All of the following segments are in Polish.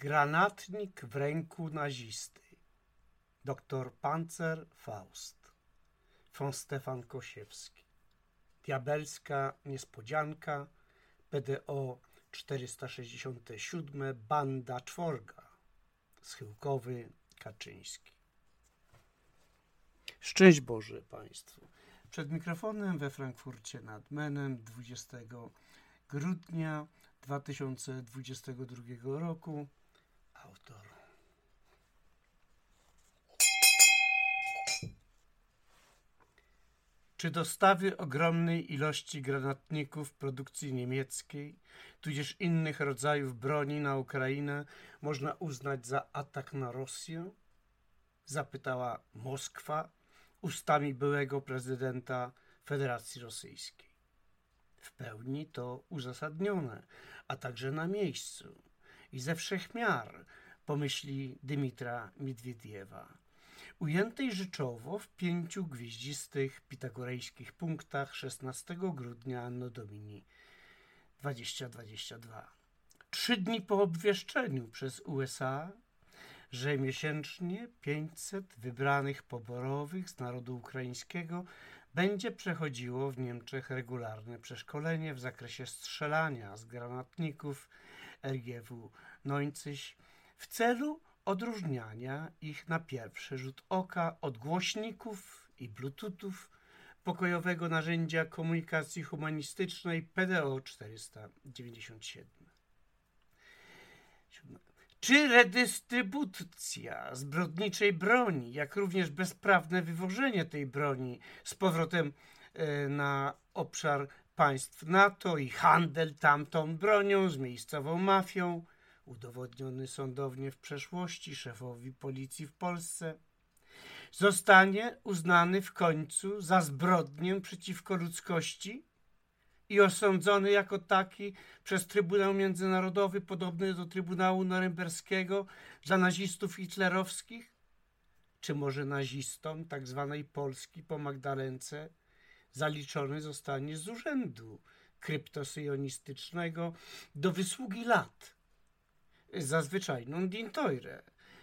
Granatnik w ręku nazisty. Doktor Pancer Faust. Von Stefan Kosiewski. Diabelska niespodzianka. PDO 467. Banda czworga. Schyłkowy Kaczyński. Szczęść Boże Państwu. Przed mikrofonem we Frankfurcie nad Menem 20 grudnia 2022 roku autor. Czy dostawy ogromnej ilości granatników produkcji niemieckiej, tudzież innych rodzajów broni na Ukrainę można uznać za atak na Rosję? Zapytała Moskwa ustami byłego prezydenta Federacji Rosyjskiej. W pełni to uzasadnione, a także na miejscu i ze wszech miar, pomyśli Dymitra Midwiediewa, ujętej rzeczowo w pięciu gwieździstych pitagorejskich punktach 16 grudnia Anno Domini 2022. Trzy dni po obwieszczeniu przez USA, że miesięcznie 500 wybranych poborowych z narodu ukraińskiego będzie przechodziło w Niemczech regularne przeszkolenie w zakresie strzelania z granatników RGW Nońcyś w celu odróżniania ich na pierwszy rzut oka od głośników i bluetoothów pokojowego narzędzia komunikacji humanistycznej PDO 497. Czy redystrybucja zbrodniczej broni, jak również bezprawne wywożenie tej broni z powrotem e, na obszar państw NATO i handel tamtą bronią z miejscową mafią, udowodniony sądownie w przeszłości szefowi policji w Polsce, zostanie uznany w końcu za zbrodnię przeciwko ludzkości i osądzony jako taki przez Trybunał Międzynarodowy podobny do Trybunału Norymberskiego dla nazistów hitlerowskich? Czy może nazistom tak zwanej Polski po Magdalence zaliczony zostanie z urzędu kryptosyjonistycznego do wysługi lat zazwyczaj non dintoire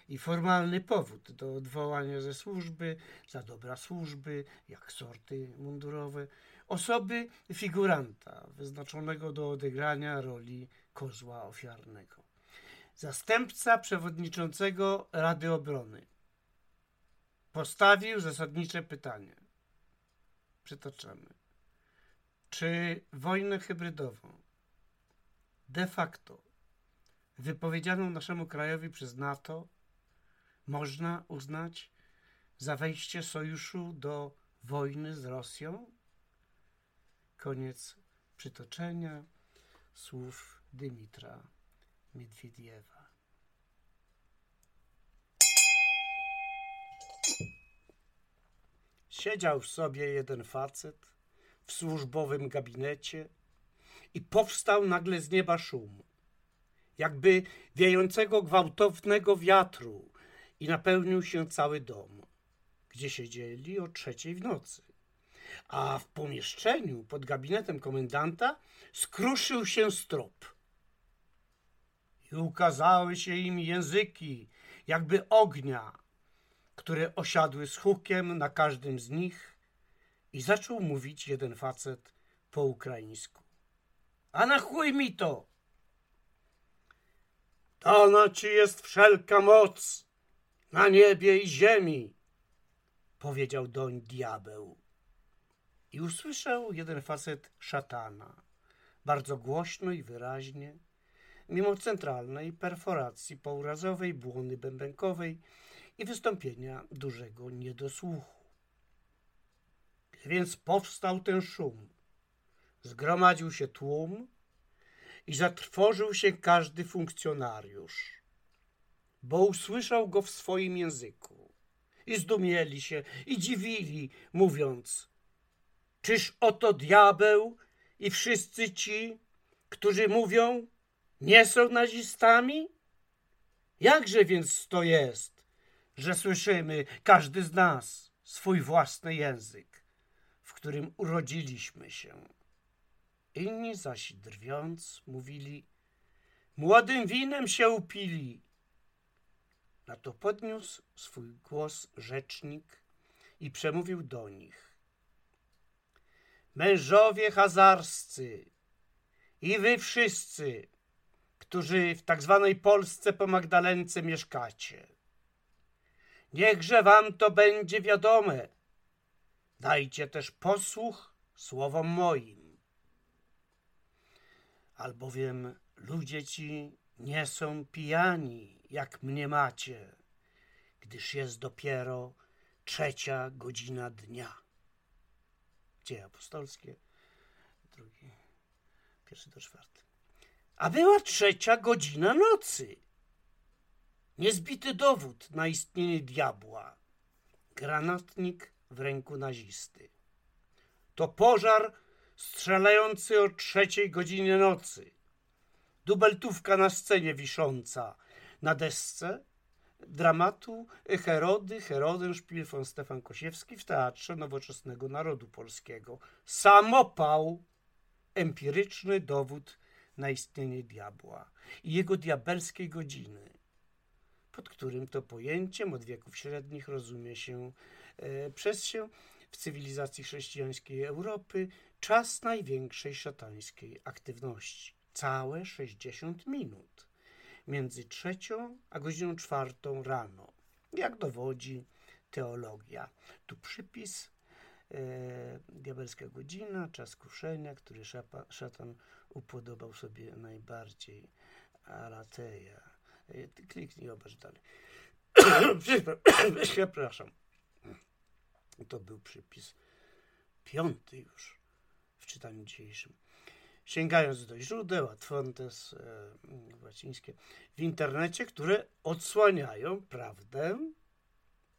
i formalny powód do odwołania ze służby za dobra służby, jak sorty mundurowe, osoby figuranta wyznaczonego do odegrania roli kozła ofiarnego. Zastępca przewodniczącego Rady Obrony postawił zasadnicze pytanie. Przytaczamy. Czy wojnę hybrydową de facto wypowiedzianą naszemu krajowi przez NATO można uznać za wejście sojuszu do wojny z Rosją? Koniec przytoczenia słów Dymitra Miedwiediewa. Siedział w sobie jeden facet w służbowym gabinecie i powstał nagle z nieba szum, jakby wiejącego gwałtownego wiatru i napełnił się cały dom, gdzie siedzieli o trzeciej w nocy. A w pomieszczeniu pod gabinetem komendanta skruszył się strop. I ukazały się im języki, jakby ognia, które osiadły z hukiem na każdym z nich i zaczął mówić jeden facet po ukraińsku. A na chuj mi to! Dana ci jest wszelka moc na niebie i ziemi, powiedział doń diabeł. I usłyszał jeden facet szatana, bardzo głośno i wyraźnie, mimo centralnej perforacji pourazowej, błony bębenkowej i wystąpienia dużego niedosłuchu. Gdy więc powstał ten szum, zgromadził się tłum i zatrwożył się każdy funkcjonariusz, bo usłyszał go w swoim języku. I zdumieli się i dziwili, mówiąc: Czyż oto diabeł i wszyscy ci, którzy mówią, nie są nazistami? Jakże więc to jest, że słyszymy, każdy z nas, swój własny język? którym urodziliśmy się. Inni zaś drwiąc mówili, młodym winem się upili Na to podniósł swój głos rzecznik i przemówił do nich. Mężowie hazarscy i wy wszyscy, którzy w tak zwanej Polsce po Magdalence mieszkacie. Niechże wam to będzie wiadome. Dajcie też posłuch słowom moim. Albowiem ludzie ci nie są pijani, jak mnie macie, gdyż jest dopiero trzecia godzina dnia. Dzieje apostolskie, drugi, pierwszy do czwarty. A była trzecia godzina nocy. Niezbity dowód na istnienie diabła. Granatnik w ręku nazisty. To pożar strzelający o trzeciej godzinie nocy. Dubeltówka na scenie wisząca. Na desce dramatu Herody, Herodenszpil von Stefan Kosiewski w Teatrze Nowoczesnego Narodu Polskiego. Samopał, empiryczny dowód na istnienie diabła i jego diabelskiej godziny, pod którym to pojęciem od wieków średnich rozumie się e, przez się w cywilizacji chrześcijańskiej Europy czas największej szatańskiej aktywności. Całe 60 minut między trzecią a godziną czwartą rano, jak dowodzi teologia. Tu przypis e, diabelska godzina, czas kuszenia, który szapa, szatan upodobał sobie najbardziej. Alateja. E, kliknij, obacz dalej. Przepraszam. To był przypis piąty już czytaniu dzisiejszym. Sięgając do źródeł, Atfontes e, łacińskie, w internecie, które odsłaniają prawdę,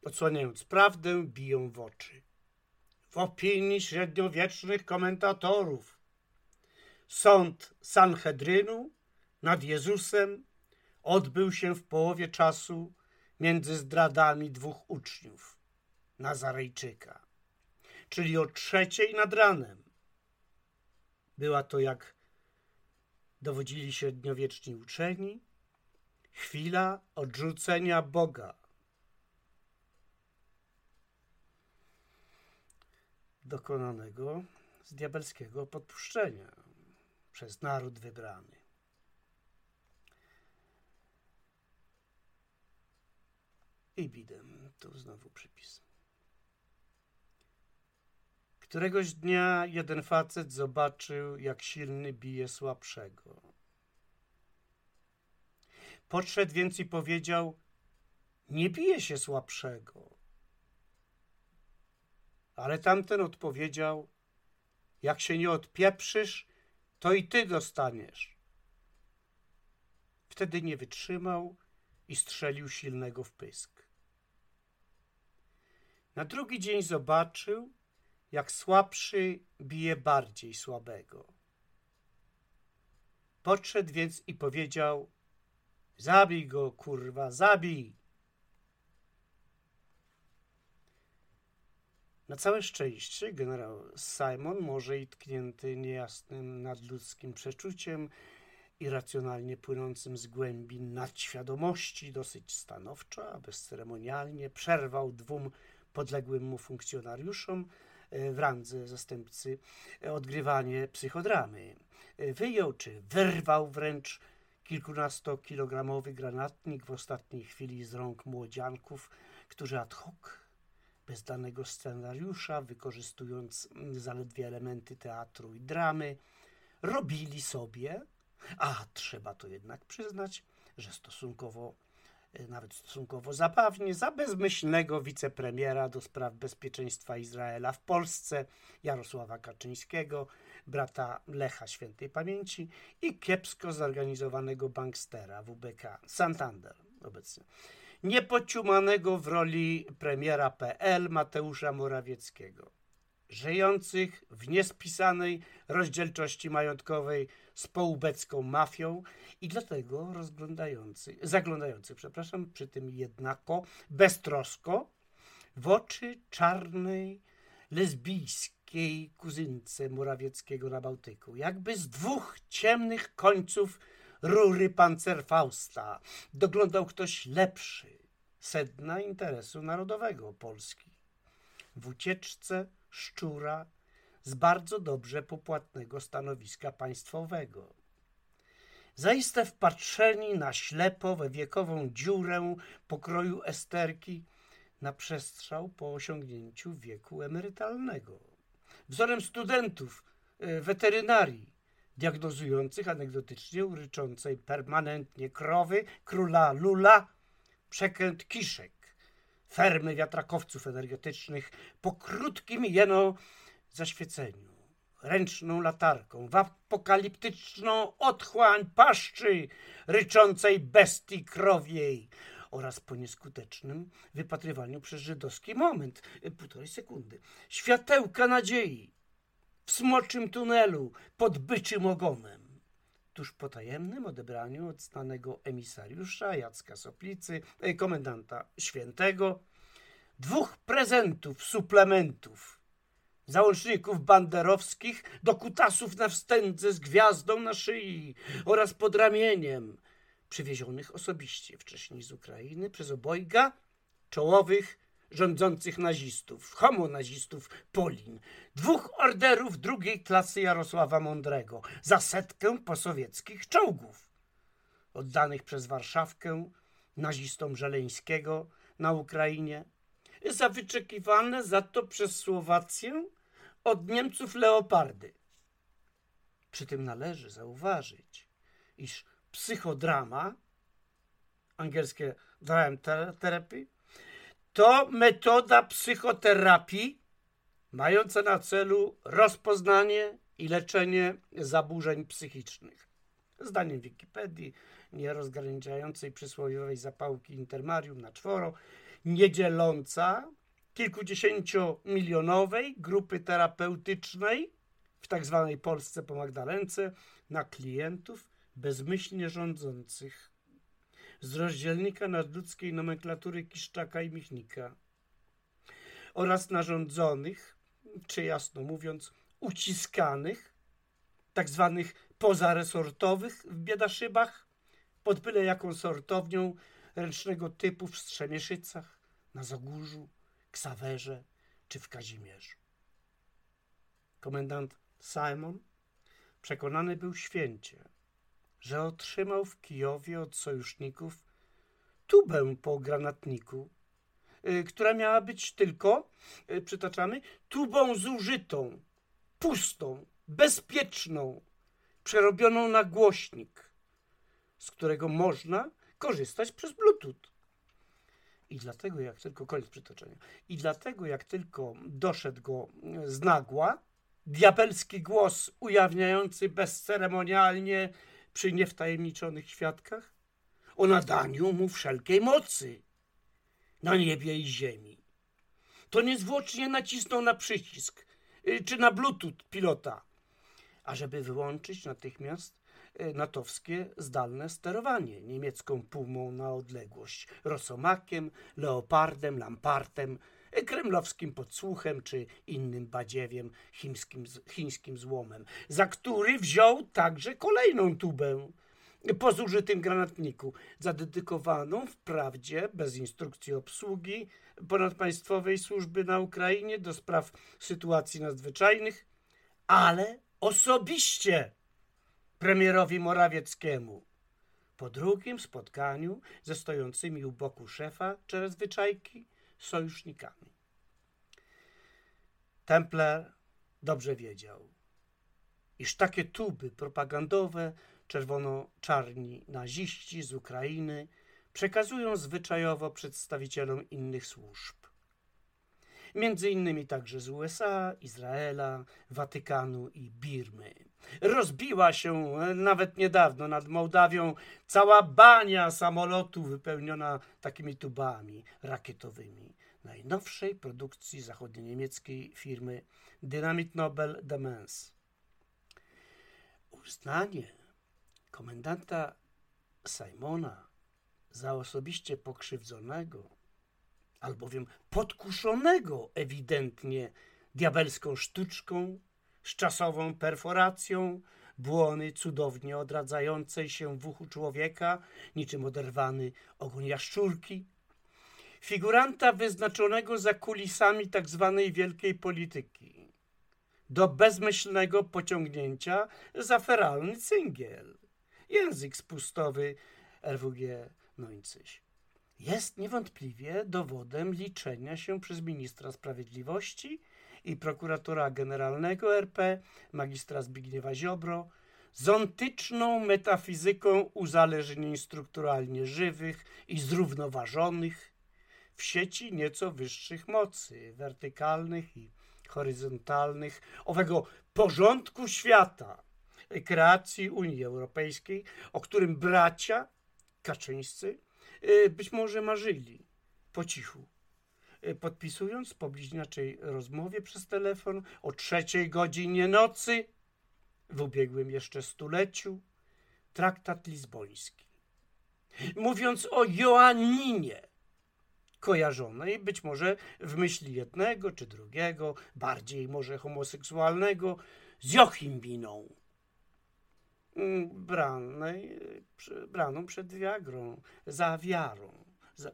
odsłaniając prawdę, biją w oczy. W opinii średniowiecznych komentatorów sąd Sanhedrynu nad Jezusem odbył się w połowie czasu między zdradami dwóch uczniów Nazarejczyka, czyli o trzeciej nad ranem. Była to, jak dowodzili średniowieczni uczeni, chwila odrzucenia Boga. Dokonanego z diabelskiego podpuszczenia przez naród wybrany. I bidem, tu znowu przypis. Któregoś dnia jeden facet zobaczył, jak silny bije słabszego. Podszedł więc i powiedział: Nie bije się słabszego. Ale tamten odpowiedział: Jak się nie odpieprzysz, to i ty dostaniesz. Wtedy nie wytrzymał i strzelił silnego w pysk. Na drugi dzień zobaczył, jak słabszy bije bardziej słabego. Podszedł więc i powiedział: Zabij go, kurwa, zabij! Na całe szczęście generał Simon, może i tknięty niejasnym nadludzkim przeczuciem, irracjonalnie płynącym z głębi nadświadomości, dosyć stanowczo, a bezceremonialnie przerwał dwóm podległym mu funkcjonariuszom w randze zastępcy e, odgrywanie psychodramy. E, wyjął czy wyrwał wręcz kilkunastokilogramowy granatnik w ostatniej chwili z rąk młodzianków, którzy ad hoc bez danego scenariusza, wykorzystując zaledwie elementy teatru i dramy, robili sobie, a trzeba to jednak przyznać, że stosunkowo, e, nawet stosunkowo zabawnie, za bezmyślnego wicepremiera do spraw bezpieczeństwa Izraela w Polsce, Jarosława Kaczyńskiego, brata Lecha Świętej Pamięci i kiepsko zorganizowanego bankstera WBK Santander obecnie. Niepociumanego w roli premiera PL Mateusza Morawieckiego, żyjących w niespisanej rozdzielczości majątkowej z poubecką mafią i dlatego rozglądający, zaglądający, przepraszam, przy tym jednako beztrosko w oczy czarnej, lesbijskiej kuzynce Morawieckiego na Bałtyku, jakby z dwóch ciemnych końców rury pancerfausta doglądał ktoś lepszy, sedna interesu narodowego Polski. W ucieczce szczura z bardzo dobrze popłatnego stanowiska państwowego. Zaiste wpatrzeni na ślepo we wiekową dziurę pokroju esterki na przestrzał po osiągnięciu wieku emerytalnego. Wzorem studentów e, weterynarii, diagnozujących anegdotycznie uryczącej permanentnie krowy, króla lula, przekręt kiszek, fermy wiatrakowców energetycznych po krótkim jeno zaświeceniu, ręczną latarką, w apokaliptyczną otchłań paszczy ryczącej bestii krowiej oraz po nieskutecznym wypatrywaniu przez żydowski moment, półtorej sekundy, światełka nadziei w smoczym tunelu pod byczym ogonem. Tuż po tajemnym odebraniu od znanego emisariusza Jacka Soplicy, e, komendanta świętego, dwóch prezentów, suplementów, załączników banderowskich do kutasów na wstędze z gwiazdą na szyi oraz pod ramieniem, przywiezionych osobiście wcześniej z Ukrainy przez obojga czołowych rządzących nazistów, homonazistów Polin, dwóch orderów drugiej klasy Jarosława Mądrego za setkę posowieckich czołgów, oddanych przez Warszawkę nazistom Żeleńskiego na Ukrainie, za wyczekiwane za to przez Słowację od Niemców leopardy. Przy tym należy zauważyć, iż psychodrama, angielskie drama therapy, to metoda psychoterapii mająca na celu rozpoznanie i leczenie zaburzeń psychicznych. Zdaniem Wikipedii, nie rozgraniczającej przysłowiowej zapałki intermarium na czworo, nie dzieląca kilkudziesięciomilionowej grupy terapeutycznej w tak zwanej Polsce po Magdalence na klientów bezmyślnie rządzących z rozdzielnika nadludzkiej nomenklatury Kiszczaka i Michnika oraz narządzonych, czy jasno mówiąc, uciskanych, tak zwanych pozaresortowych w Biedaszybach, pod byle jaką sortownią ręcznego typu w Strzemieszycach, na Zagórzu, Ksawerze czy w Kazimierzu. Komendant Simon przekonany był święcie, że otrzymał w Kijowie od sojuszników tubę po granatniku, y, która miała być tylko, y, przytaczamy, tubą zużytą, pustą, bezpieczną, przerobioną na głośnik, z którego można korzystać przez Bluetooth. I dlatego, jak tylko, koniec przytoczenia, i dlatego, jak tylko doszedł go z nagła, diabelski głos ujawniający bezceremonialnie przy niewtajemniczonych świadkach o nadaniu mu wszelkiej mocy na niebie i ziemi. To niezwłocznie nacisnął na przycisk y, czy na bluetooth pilota, ażeby wyłączyć natychmiast y, natowskie zdalne sterowanie niemiecką pumą na odległość, rosomakiem, leopardem, lampartem, kremlowskim podsłuchem czy innym badziewiem, chińskim, chińskim złomem, za który wziął także kolejną tubę po zużytym granatniku, zadedykowaną wprawdzie bez instrukcji obsługi ponadpaństwowej służby na Ukrainie do spraw sytuacji nadzwyczajnych, ale osobiście premierowi Morawieckiemu. Po drugim spotkaniu ze stojącymi u boku szefa zwyczajki sojusznikami. Templer dobrze wiedział, iż takie tuby propagandowe czerwono-czarni naziści z Ukrainy przekazują zwyczajowo przedstawicielom innych służb. Między innymi także z USA, Izraela, Watykanu i Birmy. Rozbiła się nawet niedawno nad Mołdawią cała bania samolotu wypełniona takimi tubami rakietowymi najnowszej produkcji zachodnioniemieckiej firmy Dynamit Nobel Demens. Uznanie komendanta Simona za osobiście pokrzywdzonego, albowiem podkuszonego ewidentnie diabelską sztuczką, z czasową perforacją, błony cudownie odradzającej się w uchu człowieka, niczym oderwany ogon jaszczurki, figuranta wyznaczonego za kulisami tak zwanej wielkiej polityki, do bezmyślnego pociągnięcia za feralny cyngiel. Język spustowy RWG Nońcyś jest niewątpliwie dowodem liczenia się przez ministra sprawiedliwości i prokuratora generalnego RP, magistra Zbigniewa Ziobro, z ontyczną metafizyką uzależnień strukturalnie żywych i zrównoważonych w sieci nieco wyższych mocy, wertykalnych i horyzontalnych, owego porządku świata, kreacji Unii Europejskiej, o którym bracia Kaczyńscy y, być może marzyli po cichu, podpisując po bliźniaczej rozmowie przez telefon o trzeciej godzinie nocy w ubiegłym jeszcze stuleciu traktat lizboński. Mówiąc o Joanninie, kojarzonej być może w myśli jednego czy drugiego, bardziej może homoseksualnego, z Jochimbiną, mm, branej, braną przed Viagrą, za wiarą, y,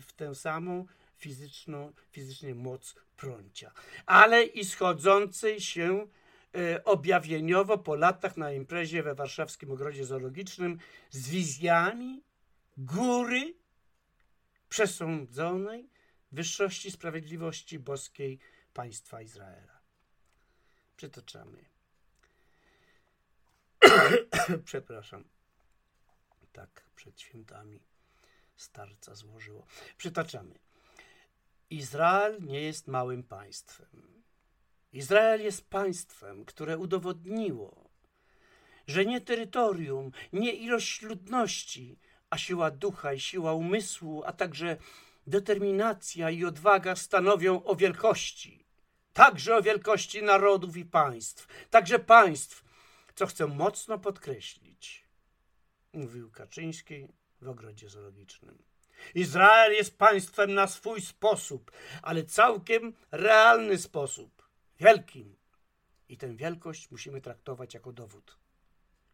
w tę samą fizyczną, fizycznie moc prącia, ale i schodzącej się E, objawieniowo po latach na imprezie we warszawskim ogrodzie zoologicznym z wizjami góry przesądzonej wyższości sprawiedliwości boskiej państwa Izraela. Przytaczamy. Przepraszam. Tak, przed świętami starca złożyło. Przytaczamy. Izrael nie jest małym państwem Izrael jest państwem, które udowodniło, że nie terytorium, nie ilość ludności, a siła ducha i siła umysłu, a także determinacja i odwaga stanowią o wielkości, także o wielkości narodów i państw, także państw, co chcę mocno podkreślić, mówił Kaczyński w ogrodzie zoologicznym. Izrael jest państwem na swój sposób, ale całkiem realny sposób wielkim. I tę wielkość musimy traktować jako dowód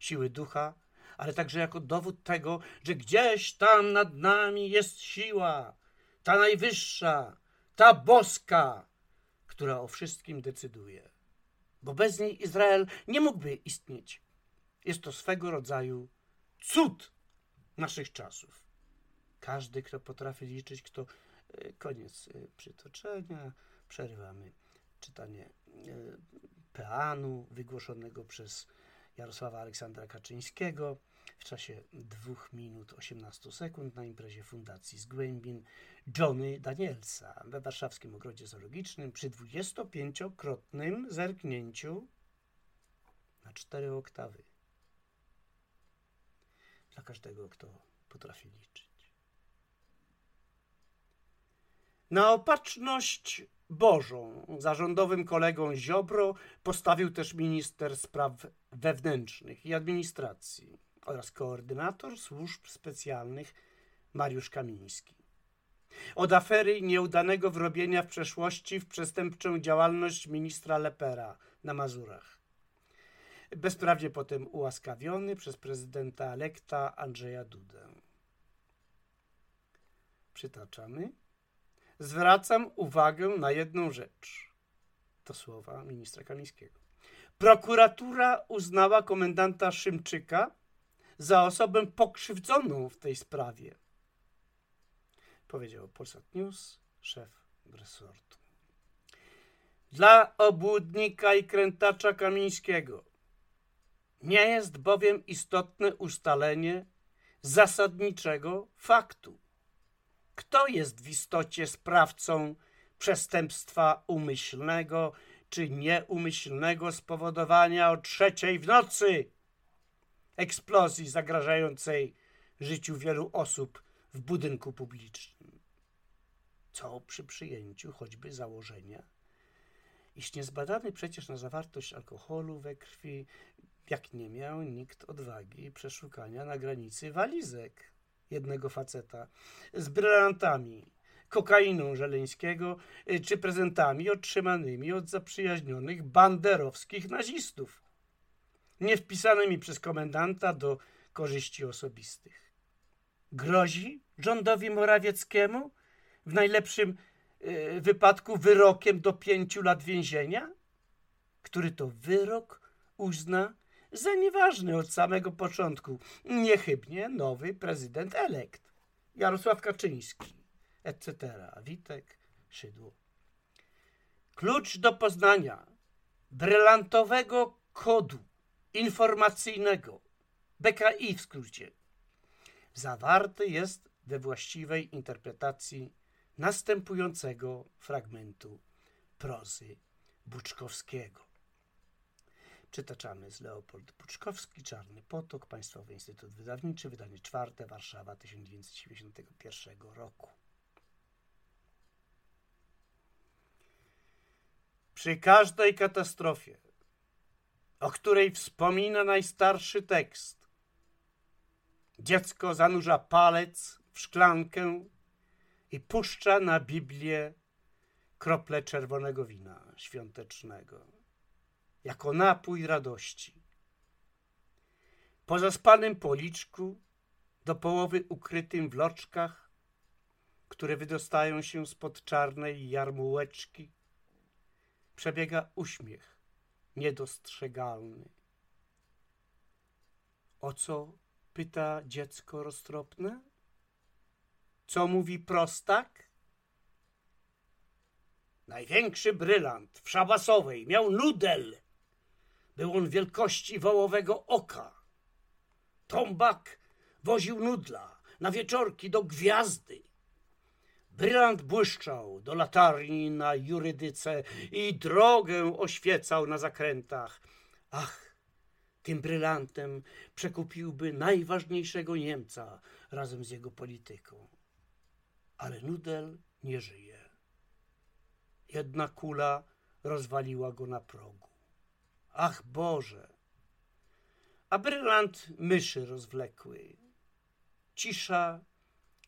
siły ducha, ale także jako dowód tego, że gdzieś tam nad nami jest siła, ta najwyższa, ta boska, która o wszystkim decyduje. Bo bez niej Izrael nie mógłby istnieć. Jest to swego rodzaju cud naszych czasów. Każdy, kto potrafi liczyć, kto. E, koniec e, przytoczenia, przerywamy czytanie e, peanu wygłoszonego przez Jarosława Aleksandra Kaczyńskiego w czasie 2 minut 18 sekund na imprezie Fundacji Zgłębin Johnny Danielsa we warszawskim ogrodzie zoologicznym przy 25-krotnym zerknięciu na cztery oktawy. Dla każdego, kto potrafi liczyć. Na opatrzność Bożą zarządowym kolegą Ziobro postawił też minister spraw wewnętrznych i administracji oraz koordynator służb specjalnych Mariusz Kamiński. Od afery nieudanego wrobienia w przeszłości w przestępczą działalność ministra Lepera na Mazurach. Bezprawnie potem ułaskawiony przez prezydenta elekta Andrzeja Dudę. Przytaczamy zwracam uwagę na jedną rzecz. To słowa ministra Kamińskiego. Prokuratura uznała komendanta Szymczyka za osobę pokrzywdzoną w tej sprawie. Powiedział Polsat News szef resortu. Dla obłudnika i krętacza Kamińskiego nie jest bowiem istotne ustalenie zasadniczego faktu kto jest w istocie sprawcą przestępstwa umyślnego czy nieumyślnego spowodowania o trzeciej w nocy? Eksplozji zagrażającej życiu wielu osób w budynku publicznym. Co przy przyjęciu choćby założenia, iż niezbadany przecież na zawartość alkoholu we krwi, jak nie miał nikt odwagi przeszukania na granicy walizek jednego faceta z brylantami, kokainą Żeleńskiego y, czy prezentami otrzymanymi od zaprzyjaźnionych banderowskich nazistów, nie wpisanymi przez komendanta do korzyści osobistych. Grozi rządowi Morawieckiemu w najlepszym y, wypadku wyrokiem do pięciu lat więzienia, który to wyrok uzna za nieważny od samego początku, niechybnie nowy prezydent elekt, Jarosław Kaczyński, etc., Witek, Szydło. Klucz do poznania brylantowego kodu informacyjnego, BKI w skrócie, zawarty jest we właściwej interpretacji następującego fragmentu prozy Buczkowskiego. Czytaczamy z Leopold Buczkowski, Czarny Potok, Państwowy Instytut Wydawniczy, wydanie czwarte, Warszawa 1991 roku. Przy każdej katastrofie, o której wspomina najstarszy tekst, dziecko zanurza palec w szklankę i puszcza na Biblię krople czerwonego wina świątecznego, jako napój radości. Po zaspanym policzku, do połowy ukrytym w loczkach, które wydostają się spod czarnej jarmułeczki, przebiega uśmiech niedostrzegalny. O co pyta dziecko roztropne? Co mówi prostak? Największy brylant w szabasowej miał nudel. Był on wielkości wołowego oka. Tombak woził nudla na wieczorki do gwiazdy. Brylant błyszczał do latarni na jurydyce i drogę oświecał na zakrętach. Ach, tym brylantem przekupiłby najważniejszego Niemca razem z jego polityką. Ale Nudel nie żyje. Jedna kula rozwaliła go na progu. Ach Boże! A brylant myszy rozwlekły. Cisza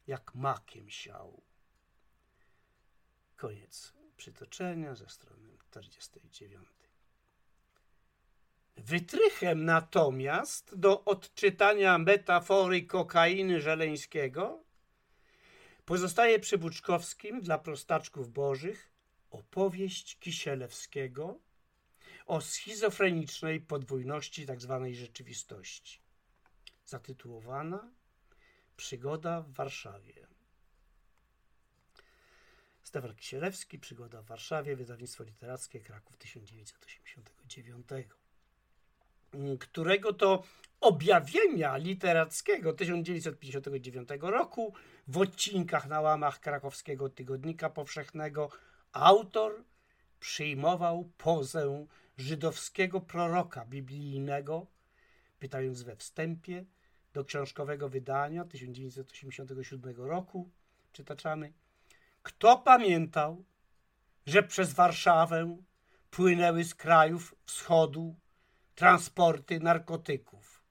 jak makiem siał. Koniec przytoczenia ze strony 49. Wytrychem natomiast do odczytania metafory kokainy Żeleńskiego pozostaje przy Buczkowskim dla prostaczków bożych opowieść Kisielewskiego o schizofrenicznej podwójności tzw. Tak rzeczywistości, zatytułowana Przygoda w Warszawie. Stefan Kisielewski, Przygoda w Warszawie, wydawnictwo literackie Kraków 1989, którego to objawienia literackiego 1959 roku w odcinkach na łamach krakowskiego Tygodnika Powszechnego autor przyjmował pozę żydowskiego proroka biblijnego, pytając we wstępie do książkowego wydania 1987 roku, czytaczamy, kto pamiętał, że przez Warszawę płynęły z krajów wschodu transporty narkotyków?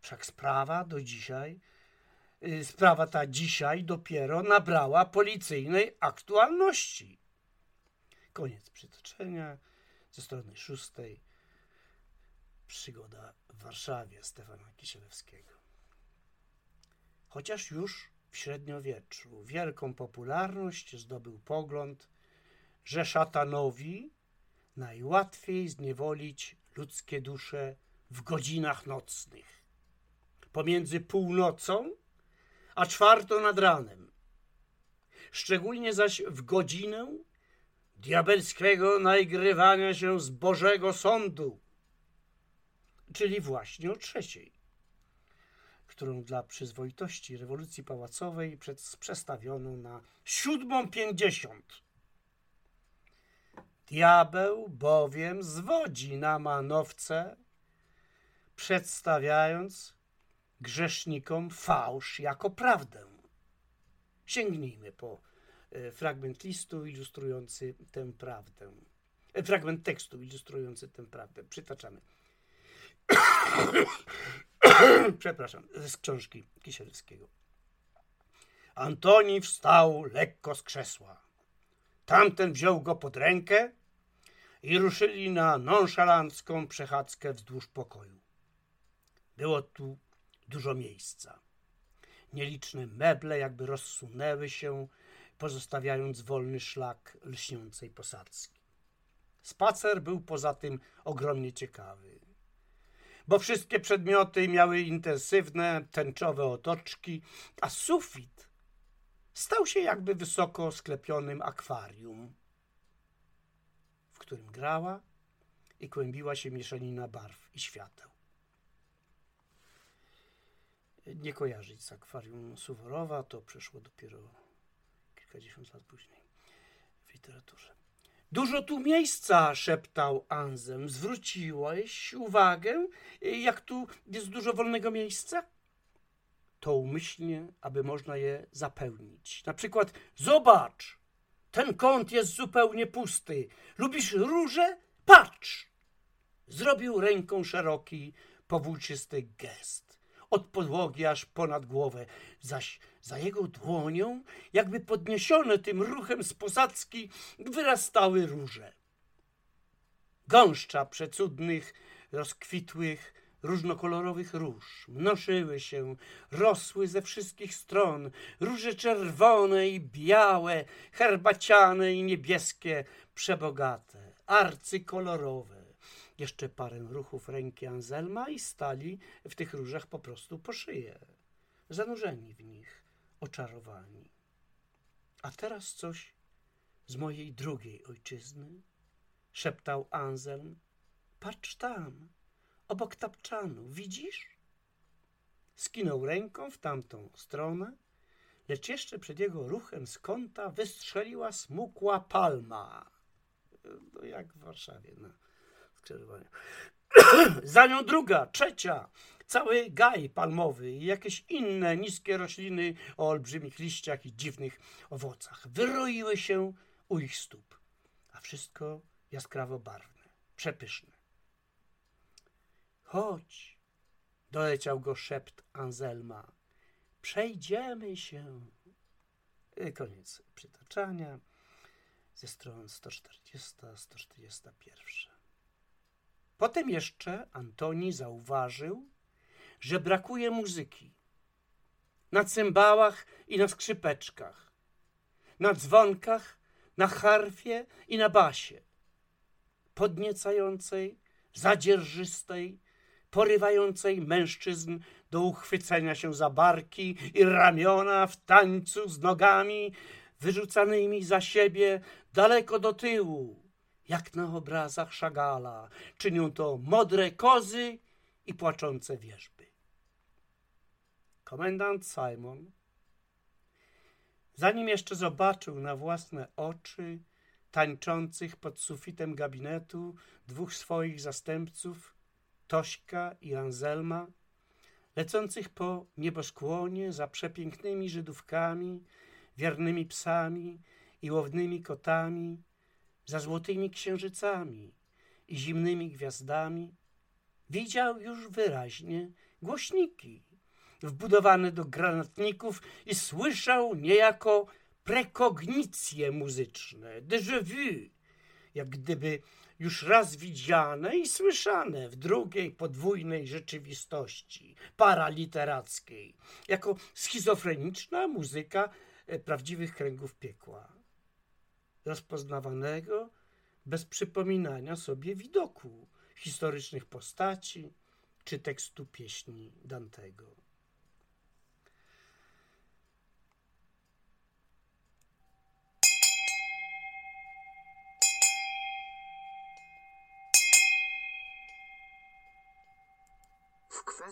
Wszak sprawa do dzisiaj, y, sprawa ta dzisiaj dopiero nabrała policyjnej aktualności. Koniec przytoczenia ze strony szóstej. Przygoda w Warszawie Stefana Kisielewskiego. Chociaż już w średniowieczu wielką popularność zdobył pogląd, że szatanowi najłatwiej zniewolić ludzkie dusze w godzinach nocnych, pomiędzy północą a czwartą nad ranem, szczególnie zaś w godzinę diabelskiego naigrywania się z Bożego Sądu, czyli właśnie o trzeciej którą dla przyzwoitości rewolucji pałacowej przestawiono na siódmą pięćdziesiąt. Diabeł bowiem zwodzi na manowce, przedstawiając grzesznikom fałsz jako prawdę. Sięgnijmy po fragment listu ilustrujący tę prawdę. E, fragment tekstu ilustrujący tę prawdę. Przytaczamy. przepraszam, z książki Kisielewskiego. Antoni wstał lekko z krzesła. Tamten wziął go pod rękę i ruszyli na nonszalancką przechadzkę wzdłuż pokoju. Było tu dużo miejsca. Nieliczne meble jakby rozsunęły się, pozostawiając wolny szlak lśniącej posadzki. Spacer był poza tym ogromnie ciekawy, bo wszystkie przedmioty miały intensywne, tęczowe otoczki, a sufit stał się jakby wysoko sklepionym akwarium, w którym grała i kłębiła się mieszanina barw i świateł. Nie kojarzyć z akwarium Suworowa, to przyszło dopiero kilkadziesiąt lat później w literaturze. Dużo tu miejsca, szeptał Anzem. Zwróciłeś uwagę, jak tu jest dużo wolnego miejsca? To umyślnie, aby można je zapełnić. Na przykład, zobacz, ten kąt jest zupełnie pusty. Lubisz róże? Patrz! Zrobił ręką szeroki, powłóczysty gest. Od podłogi aż ponad głowę, zaś za jego dłonią, jakby podniesione tym ruchem z posadzki, wyrastały róże. Gąszcza przecudnych, rozkwitłych, różnokolorowych róż mnożyły się, rosły ze wszystkich stron, róże czerwone i białe, herbaciane i niebieskie, przebogate, arcykolorowe. Jeszcze parę ruchów ręki Anselma i stali w tych różach po prostu po szyję, zanurzeni w nich, oczarowani. A teraz coś z mojej drugiej ojczyzny, szeptał Anselm. Patrz tam, obok tapczanu, widzisz? Skinął ręką w tamtą stronę, lecz jeszcze przed jego ruchem z kąta wystrzeliła smukła palma. No jak w Warszawie na Za nią druga, trzecia, cały gaj palmowy i jakieś inne niskie rośliny o olbrzymich liściach i dziwnych owocach wyroiły się u ich stóp, a wszystko jaskrawo barwne, przepyszne. Chodź, doleciał go szept Anselma. Przejdziemy się. Koniec przytaczania ze stron 140-141. Potem jeszcze Antoni zauważył, że brakuje muzyki. Na cymbałach i na skrzypeczkach, na dzwonkach, na harfie i na basie. Podniecającej, zadzierżystej, porywającej mężczyzn do uchwycenia się za barki i ramiona w tańcu z nogami wyrzucanymi za siebie daleko do tyłu, jak na obrazach Szagala. Czynią to modre kozy i płaczące wierzby. Komendant Simon, zanim jeszcze zobaczył na własne oczy tańczących pod sufitem gabinetu dwóch swoich zastępców, Tośka i Anselma, lecących po nieboskłonie za przepięknymi Żydówkami, wiernymi psami i łownymi kotami, za złotymi księżycami i zimnymi gwiazdami, widział już wyraźnie głośniki wbudowane do granatników i słyszał niejako prekognicje muzyczne, déjà vu, jak gdyby już raz widziane i słyszane w drugiej podwójnej rzeczywistości paraliterackiej, jako schizofreniczna muzyka e, prawdziwych kręgów piekła, rozpoznawanego bez przypominania sobie widoku historycznych postaci czy tekstu pieśni Dantego.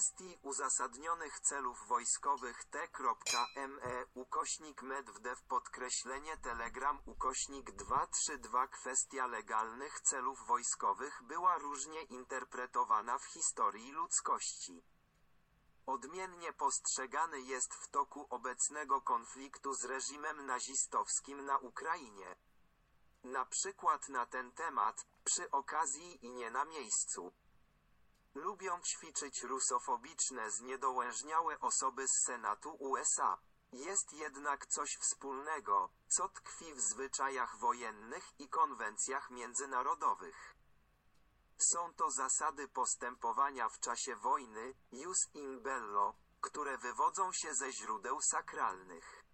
Kwestii uzasadnionych celów wojskowych t.me ukośnik medwdew podkreślenie telegram ukośnik 232 kwestia legalnych celów wojskowych była różnie interpretowana w historii ludzkości. Odmiennie postrzegany jest w toku obecnego konfliktu z reżimem nazistowskim na Ukrainie. Na przykład na ten temat, przy okazji i nie na miejscu. Lubią ćwiczyć rusofobiczne zniedołężniałe osoby z Senatu USA. Jest jednak coś wspólnego, co tkwi w zwyczajach wojennych i konwencjach międzynarodowych. Są to zasady postępowania w czasie wojny, jus in bello, które wywodzą się ze źródeł sakralnych.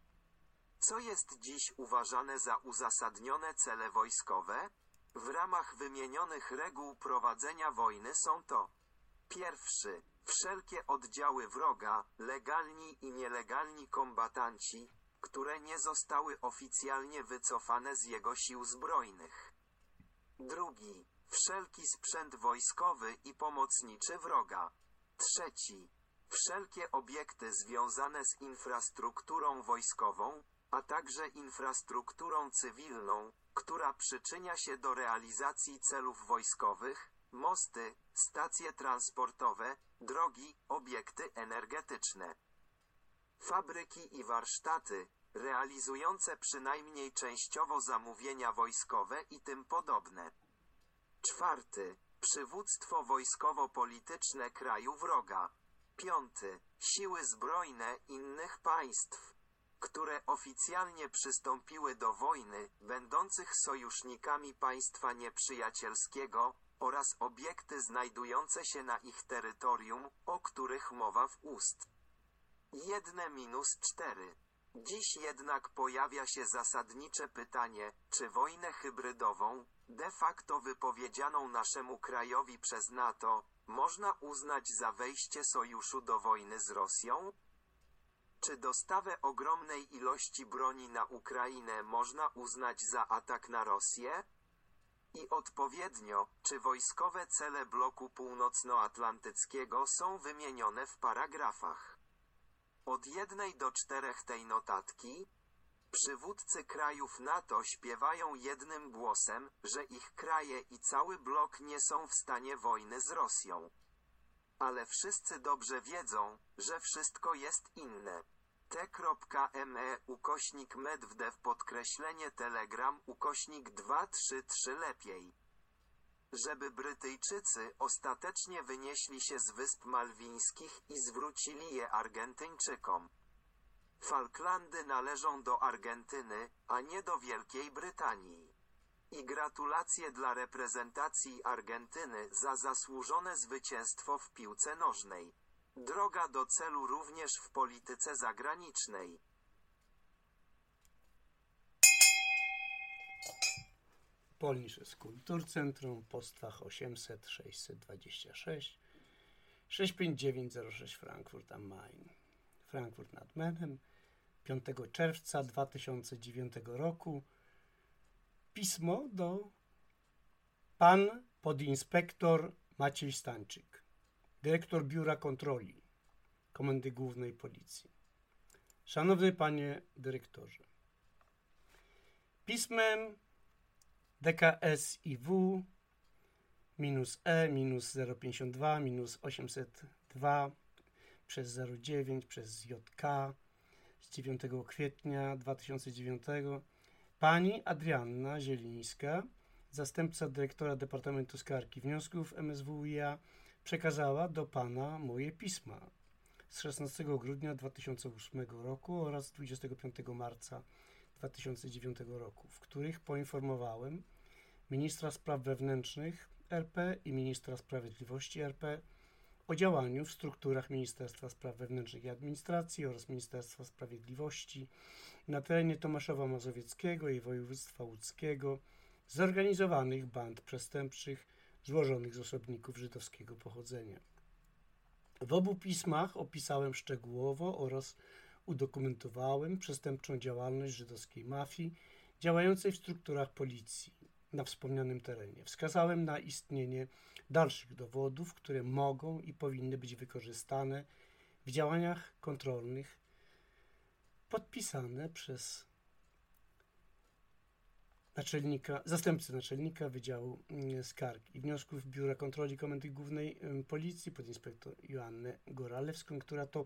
Co jest dziś uważane za uzasadnione cele wojskowe? W ramach wymienionych reguł prowadzenia wojny są to Pierwszy. Wszelkie oddziały wroga, legalni i nielegalni kombatanci, które nie zostały oficjalnie wycofane z jego sił zbrojnych. Drugi. Wszelki sprzęt wojskowy i pomocniczy wroga. Trzeci. Wszelkie obiekty związane z infrastrukturą wojskową, a także infrastrukturą cywilną, która przyczynia się do realizacji celów wojskowych, mosty, stacje transportowe, drogi, obiekty energetyczne. Fabryki i warsztaty, realizujące przynajmniej częściowo zamówienia wojskowe i tym podobne. Czwarty. Przywództwo wojskowo-polityczne kraju wroga. Piąty. Siły zbrojne innych państw, które oficjalnie przystąpiły do wojny, będących sojusznikami państwa nieprzyjacielskiego, oraz obiekty znajdujące się na ich terytorium, o których mowa w ust. Jedne minus cztery. Dziś jednak pojawia się zasadnicze pytanie, czy wojnę hybrydową, de facto wypowiedzianą naszemu krajowi przez NATO, można uznać za wejście sojuszu do wojny z Rosją? Czy dostawę ogromnej ilości broni na Ukrainę można uznać za atak na Rosję? I odpowiednio, czy wojskowe cele bloku północnoatlantyckiego są wymienione w paragrafach? Od jednej do czterech tej notatki, przywódcy krajów NATO śpiewają jednym głosem, że ich kraje i cały blok nie są w stanie wojny z Rosją. Ale wszyscy dobrze wiedzą, że wszystko jest inne. T.me ukośnik medwdew podkreślenie telegram ukośnik 233 lepiej. Żeby Brytyjczycy ostatecznie wynieśli się z Wysp Malwińskich i zwrócili je Argentyńczykom. Falklandy należą do Argentyny, a nie do Wielkiej Brytanii. I gratulacje dla reprezentacji Argentyny za zasłużone zwycięstwo w piłce nożnej. Droga do celu również w polityce zagranicznej. Polnisze Kulturcentrum, Postwach 800 626 65906 Frankfurt am Main. Frankfurt nad Menem 5 czerwca 2009 roku. Pismo do pan podinspektor Maciej Stańczyk dyrektor Biura Kontroli Komendy Głównej Policji. Szanowny Panie Dyrektorze, pismem DKSIW minus E minus 052 minus 802 przez 09 przez JK z 9 kwietnia 2009 pani Adrianna Zielińska, zastępca dyrektora Departamentu Skargi Wniosków MSWiA przekazała do Pana moje pisma z 16 grudnia 2008 roku oraz 25 marca 2009 roku, w których poinformowałem ministra spraw wewnętrznych RP i ministra sprawiedliwości RP o działaniu w strukturach Ministerstwa Spraw Wewnętrznych i Administracji oraz Ministerstwa Sprawiedliwości na terenie Tomaszowa Mazowieckiego i województwa łódzkiego zorganizowanych band przestępczych złożonych z osobników żydowskiego pochodzenia. W obu pismach opisałem szczegółowo oraz udokumentowałem przestępczą działalność żydowskiej mafii działającej w strukturach policji na wspomnianym terenie. Wskazałem na istnienie dalszych dowodów, które mogą i powinny być wykorzystane w działaniach kontrolnych podpisane przez naczelnika, zastępcy naczelnika Wydziału mm, Skarg i Wniosków Biura Kontroli Komendy Głównej Policji, podinspektor Joannę Goralewską, która to,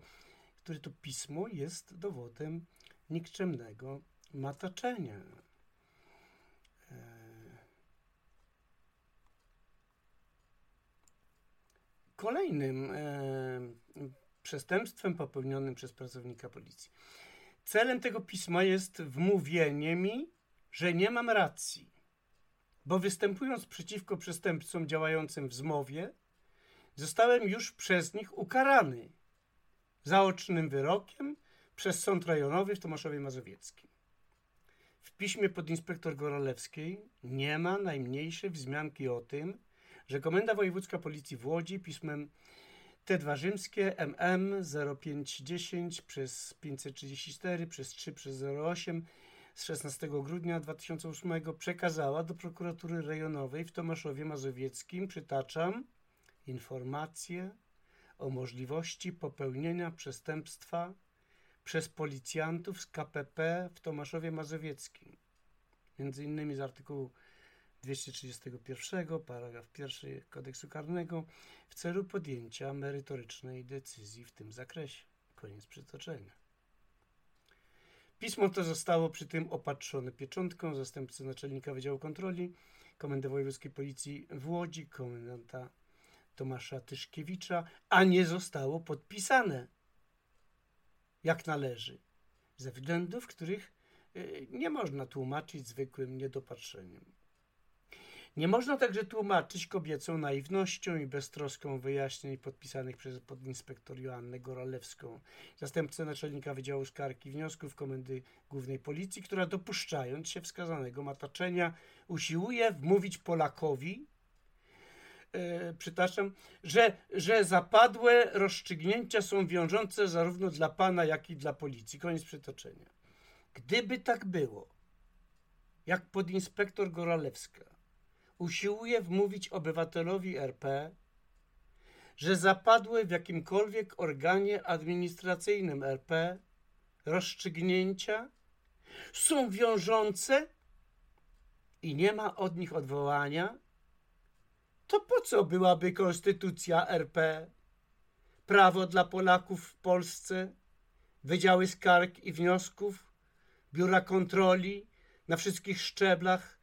które to pismo jest dowodem nikczemnego mataczenia. E, kolejnym e, przestępstwem popełnionym przez pracownika policji. Celem tego pisma jest wmówienie mi, że nie mam racji, bo występując przeciwko przestępcom działającym w zmowie, zostałem już przez nich ukarany zaocznym wyrokiem przez Sąd Rejonowy w Tomaszowie Mazowieckim. W piśmie podinspektor Goralewskiej nie ma najmniejszej wzmianki o tym, że Komenda Wojewódzka Policji w Łodzi pismem T2 rzymskie MM 0510 przez 534 przez 3 przez 08 z 16 grudnia 2008 przekazała do prokuratury rejonowej w Tomaszowie Mazowieckim, przytaczam, informacje o możliwości popełnienia przestępstwa przez policjantów z KPP w Tomaszowie Mazowieckim. Między innymi z artykułu 231, paragraf 1 kodeksu karnego w celu podjęcia merytorycznej decyzji w tym zakresie. Koniec przytoczenia. Pismo to zostało przy tym opatrzone pieczątką zastępcy naczelnika Wydziału Kontroli Komendy Wojewódzkiej Policji w Łodzi, komendanta Tomasza Tyszkiewicza, a nie zostało podpisane jak należy, ze względów, których y, nie można tłumaczyć zwykłym niedopatrzeniem. Nie można także tłumaczyć kobiecą naiwnością i beztroską wyjaśnień podpisanych przez podinspektor Joannę Goralewską, zastępcę naczelnika Wydziału Skargi i Wniosków Komendy Głównej Policji, która dopuszczając się wskazanego mataczenia usiłuje wmówić Polakowi, yy, przytaczam, że, że zapadłe rozstrzygnięcia są wiążące zarówno dla pana, jak i dla policji. Koniec przytoczenia. Gdyby tak było, jak podinspektor Goralewska usiłuje wmówić obywatelowi RP, że zapadły w jakimkolwiek organie administracyjnym RP rozstrzygnięcia są wiążące i nie ma od nich odwołania, to po co byłaby konstytucja RP, prawo dla Polaków w Polsce, wydziały skarg i wniosków, biura kontroli na wszystkich szczeblach,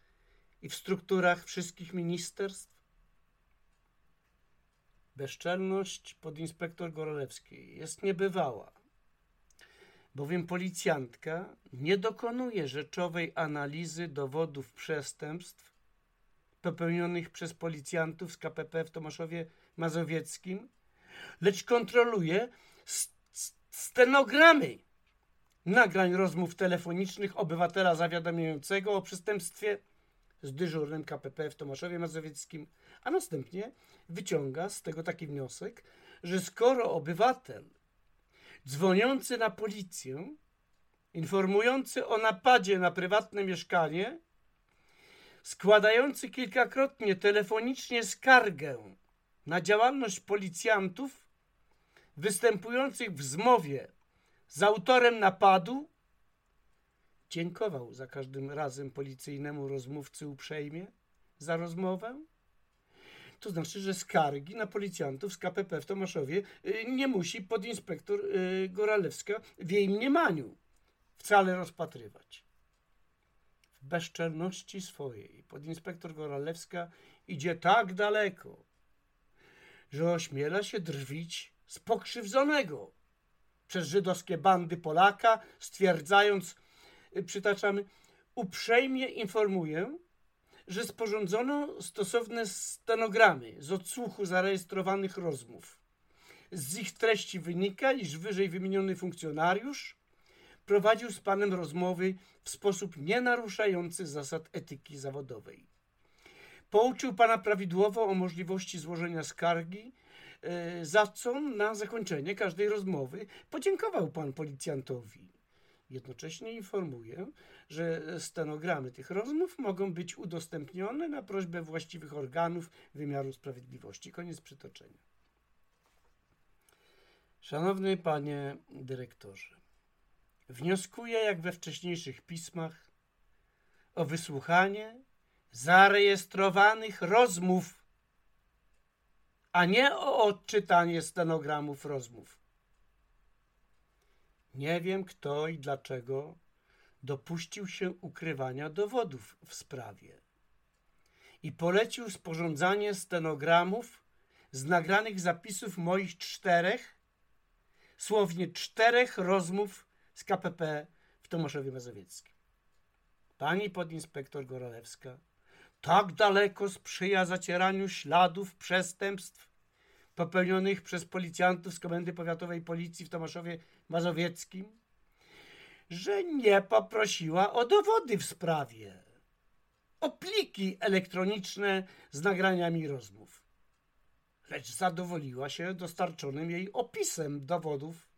i w strukturach wszystkich ministerstw? Bezczelność podinspektor Gorolewskiej jest niebywała, bowiem policjantka nie dokonuje rzeczowej analizy dowodów przestępstw popełnionych przez policjantów z KPP w Tomaszowie Mazowieckim, lecz kontroluje stenogramy nagrań rozmów telefonicznych obywatela zawiadamiającego o przestępstwie z dyżurnym KPP w Tomaszowie Mazowieckim, a następnie wyciąga z tego taki wniosek, że skoro obywatel dzwoniący na policję, informujący o napadzie na prywatne mieszkanie, składający kilkakrotnie telefonicznie skargę na działalność policjantów występujących w zmowie z autorem napadu, dziękował za każdym razem policyjnemu rozmówcy uprzejmie za rozmowę? To znaczy, że skargi na policjantów z KPP w Tomaszowie y, nie musi podinspektor y, Goralewska w jej mniemaniu wcale rozpatrywać. W bezczelności swojej podinspektor Goralewska idzie tak daleko, że ośmiela się drwić z pokrzywdzonego przez żydowskie bandy Polaka, stwierdzając, przytaczamy, uprzejmie informuję, że sporządzono stosowne stenogramy z odsłuchu zarejestrowanych rozmów. Z ich treści wynika, iż wyżej wymieniony funkcjonariusz prowadził z panem rozmowy w sposób nie naruszający zasad etyki zawodowej. Pouczył pana prawidłowo o możliwości złożenia skargi, y, za co na zakończenie każdej rozmowy podziękował pan policjantowi. Jednocześnie informuję, że stenogramy tych rozmów mogą być udostępnione na prośbę właściwych organów wymiaru sprawiedliwości. Koniec przytoczenia. Szanowny panie dyrektorze, wnioskuję, jak we wcześniejszych pismach, o wysłuchanie zarejestrowanych rozmów, a nie o odczytanie stenogramów rozmów. Nie wiem kto i dlaczego dopuścił się ukrywania dowodów w sprawie i polecił sporządzanie stenogramów z nagranych zapisów moich czterech, słownie czterech rozmów z KPP w Tomaszowie Mazowieckim. Pani podinspektor Goralewska tak daleko sprzyja zacieraniu śladów przestępstw popełnionych przez policjantów z Komendy Powiatowej Policji w Tomaszowie Mazowieckim, że nie poprosiła o dowody w sprawie, o pliki elektroniczne z nagraniami rozmów, lecz zadowoliła się dostarczonym jej opisem dowodów,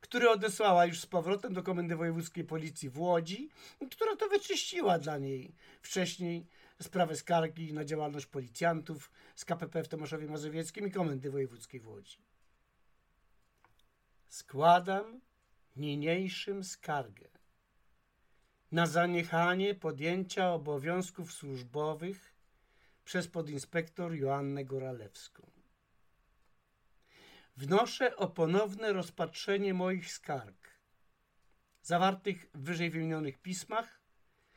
który odesłała już z powrotem do Komendy Wojewódzkiej Policji w Łodzi, która to wyczyściła dla niej. Wcześniej sprawę skargi na działalność policjantów z KPP w Tomaszowie Mazowieckim i Komendy Wojewódzkiej w Łodzi. Składam niniejszym skargę na zaniechanie podjęcia obowiązków służbowych przez podinspektor Joannę Goralewską. Wnoszę o ponowne rozpatrzenie moich skarg zawartych w wyżej wymienionych pismach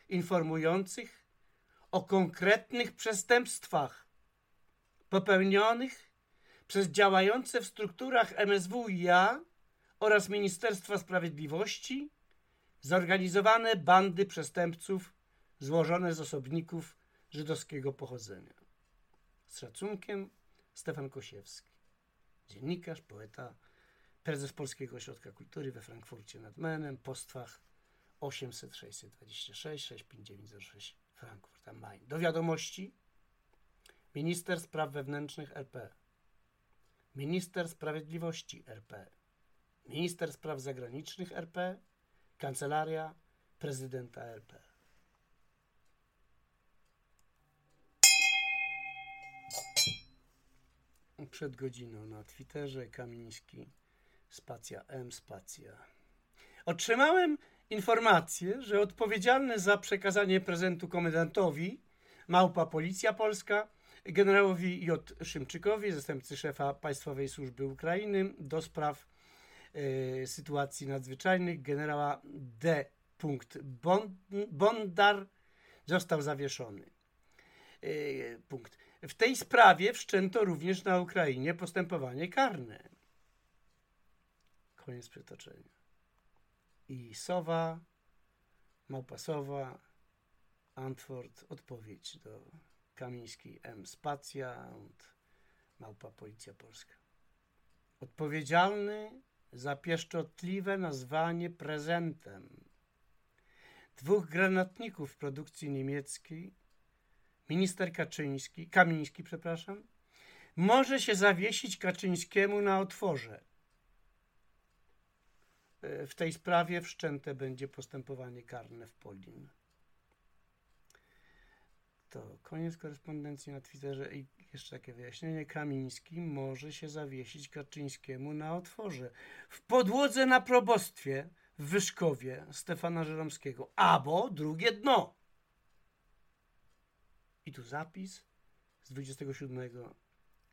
informujących o konkretnych przestępstwach popełnionych przez działające w strukturach MSWiA oraz Ministerstwa Sprawiedliwości zorganizowane bandy przestępców złożone z osobników żydowskiego pochodzenia. Z szacunkiem Stefan Kosiewski, dziennikarz, poeta, prezes Polskiego Ośrodka Kultury we Frankfurcie nad Menem, postfach 800 626 65906 Frankfurt am Main. Do wiadomości Minister Spraw Wewnętrznych RP, Minister Sprawiedliwości RP, Minister Spraw Zagranicznych RP, Kancelaria Prezydenta RP. Przed godziną na Twitterze Kamiński spacja M spacja. Otrzymałem informację, że odpowiedzialny za przekazanie prezentu komendantowi Małpa Policja Polska generałowi J. Szymczykowi, zastępcy szefa Państwowej Służby Ukrainy do spraw sytuacji nadzwyczajnych generała D. Bondar został zawieszony. E, punkt. W tej sprawie wszczęto również na Ukrainie postępowanie karne. Koniec przytoczenia. I Sowa, Małpa Sowa, Antwort, odpowiedź do Kamiński M. Spacja Małpa Policja Polska. Odpowiedzialny za pieszczotliwe nazwanie prezentem dwóch granatników produkcji niemieckiej, minister Kaczyński, Kamiński, przepraszam, może się zawiesić Kaczyńskiemu na otworze. W tej sprawie wszczęte będzie postępowanie karne w Polin. To koniec korespondencji na Twitterze i jeszcze takie wyjaśnienie. Kamiński może się zawiesić Kaczyńskiemu na otworze. W podłodze na probostwie w Wyszkowie Stefana Żeromskiego. Albo drugie dno. I tu zapis z 27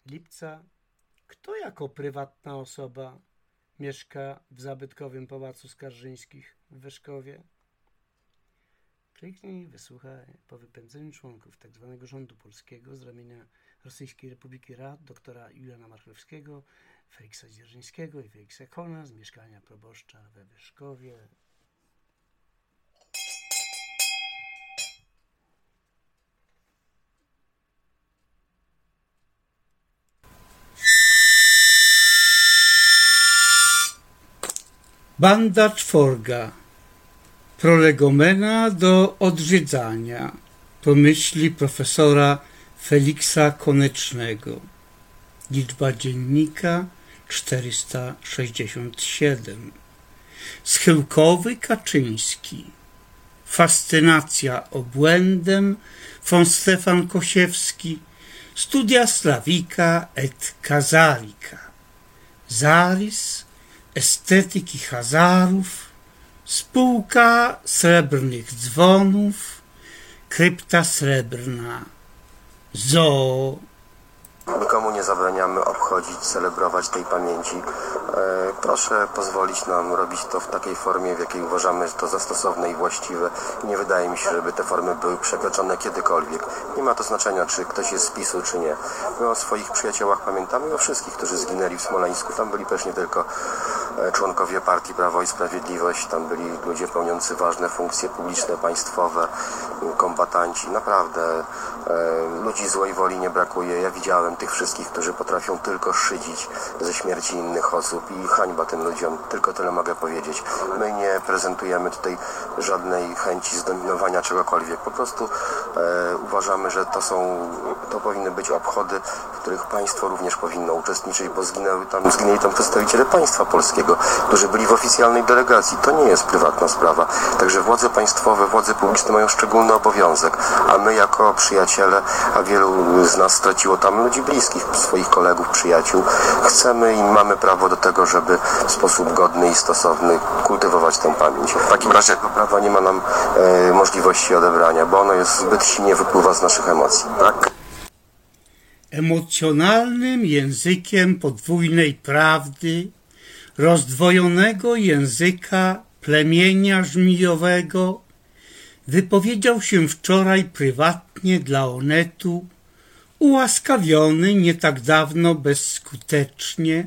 lipca. Kto jako prywatna osoba mieszka w zabytkowym Pałacu Skarżyńskich w Wyszkowie? Kliknij, wysłuchaj po wypędzeniu członków tzw. Tak rządu polskiego z ramienia Rosyjskiej Republiki Rad doktora Juliana Marchlewskiego, Feliksa Dzierżyńskiego i Feliksa Kona z mieszkania proboszcza we Wyszkowie. Banda czworga prolegomena do odrzydzania, to myśli profesora Feliksa Konecznego. Liczba dziennika 467. Schyłkowy Kaczyński. Fascynacja obłędem von Stefan Kosiewski. Studia Slawika et Kazalika. Zarys estetyki Hazarów Spółka srebrnych dzwonów, krypta srebrna, zoo. Nikomu nie zabraniamy obchodzić, celebrować tej pamięci. E, proszę pozwolić nam robić to w takiej formie, w jakiej uważamy to za stosowne i właściwe. Nie wydaje mi się, żeby te formy były przekroczone kiedykolwiek. Nie ma to znaczenia, czy ktoś jest z PiSu, czy nie. My o swoich przyjaciołach pamiętamy, o wszystkich, którzy zginęli w Smoleńsku. Tam byli też nie tylko członkowie partii Prawo i Sprawiedliwość, tam byli ludzie pełniący ważne funkcje publiczne, państwowe, kombatanci. Naprawdę e, ludzi złej woli nie brakuje. Ja widziałem tych wszystkich, którzy potrafią tylko szydzić ze śmierci innych osób i hańba tym ludziom. Tylko tyle mogę powiedzieć. My nie prezentujemy tutaj żadnej chęci zdominowania czegokolwiek. Po prostu e, uważamy, że to są, to powinny być obchody, w których państwo również powinno uczestniczyć, bo zginęły tam, zginęli tam przedstawiciele państwa polskiego, którzy byli w oficjalnej delegacji. To nie jest prywatna sprawa. Także władze państwowe, władze publiczne mają szczególny obowiązek, a my jako przyjaciele, a wielu z nas straciło tam ludzi bliskich, swoich kolegów, przyjaciół, chcemy i mamy prawo do tego, żeby w sposób godny i stosowny kultywować tę pamięć. W takim razie tego prawa nie ma nam e, możliwości odebrania, bo ono jest zbyt silnie wypływa z naszych emocji. Tak? Emocjonalnym językiem podwójnej prawdy, rozdwojonego języka plemienia żmijowego, wypowiedział się wczoraj prywatnie dla Onetu, ułaskawiony nie tak dawno bezskutecznie,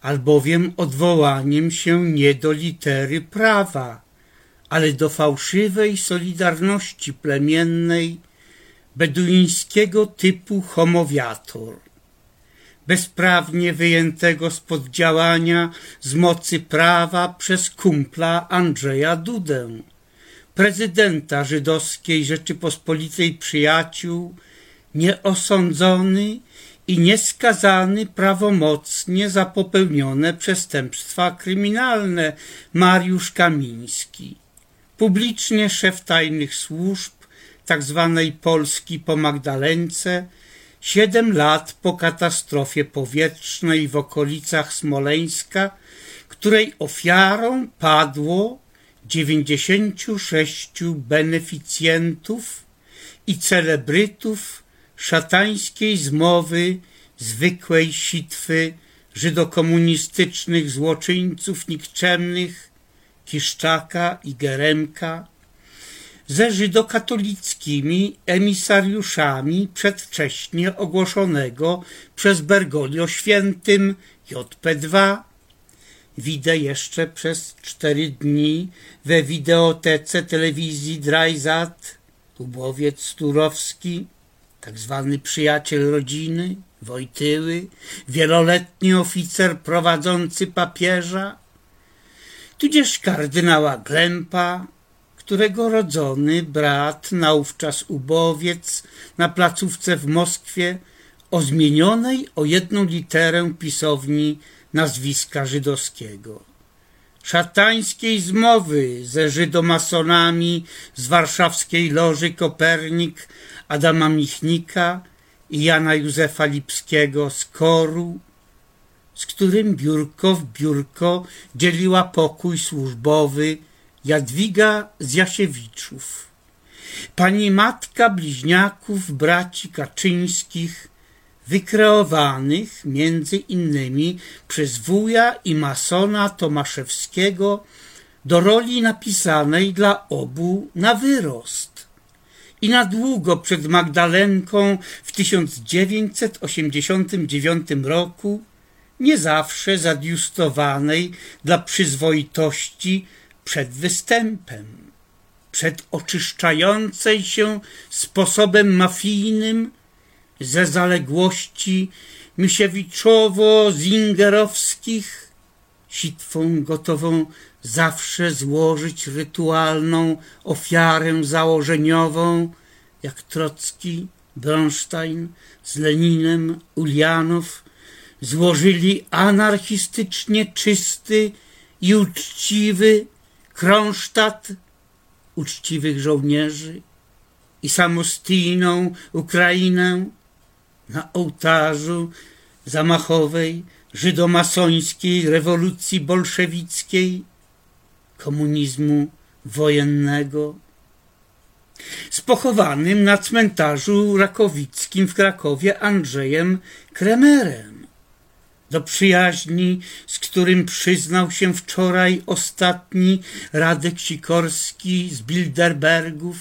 albowiem odwołaniem się nie do litery prawa, ale do fałszywej solidarności plemiennej beduińskiego typu homowiator, bezprawnie wyjętego spod działania z mocy prawa przez kumpla Andrzeja Dudę, prezydenta żydowskiej Rzeczypospolitej Przyjaciół, nieosądzony i nieskazany prawomocnie za popełnione przestępstwa kryminalne Mariusz Kamiński publicznie szef tajnych służb tzw. Tak Polski po Magdalence, siedem lat po katastrofie powietrznej w okolicach Smoleńska, której ofiarą padło 96 beneficjentów i celebrytów szatańskiej zmowy zwykłej sitwy żydokomunistycznych złoczyńców nikczemnych Kiszczaka i Geremka ze żydokatolickimi emisariuszami przedwcześnie ogłoszonego przez Bergoglio świętym JP2. Widzę jeszcze przez cztery dni we wideotece telewizji Drajzat, Ubowiec Turowski, tak zwany przyjaciel rodziny, Wojtyły, wieloletni oficer prowadzący papieża, tudzież kardynała Glempa, którego rodzony brat, naówczas ubowiec, na placówce w Moskwie, o zmienionej o jedną literę pisowni nazwiska żydowskiego. Szatańskiej zmowy ze żydomasonami z warszawskiej loży Kopernik Adama Michnika i Jana Józefa Lipskiego z Koru, z którym biurko w biurko dzieliła pokój służbowy Jadwiga z Jasiewiczów. Pani matka bliźniaków braci Kaczyńskich, wykreowanych między innymi przez wuja i masona Tomaszewskiego do roli napisanej dla obu na wyrost. I na długo przed Magdalenką w 1989 roku nie zawsze zadiustowanej dla przyzwoitości przed występem, przed oczyszczającej się sposobem mafijnym ze zaległości Misiewiczowo-Zingerowskich, sitwą gotową zawsze złożyć rytualną ofiarę założeniową, jak Trocki, Bronstein z Leninem, Ulianow, złożyli anarchistycznie czysty i uczciwy Kronsztat uczciwych żołnierzy i samostijną Ukrainę na ołtarzu zamachowej żydomasońskiej rewolucji bolszewickiej, komunizmu wojennego, z pochowanym na cmentarzu rakowickim w Krakowie Andrzejem Kremerem do przyjaźni, z którym przyznał się wczoraj ostatni Radek Sikorski z Bilderbergów,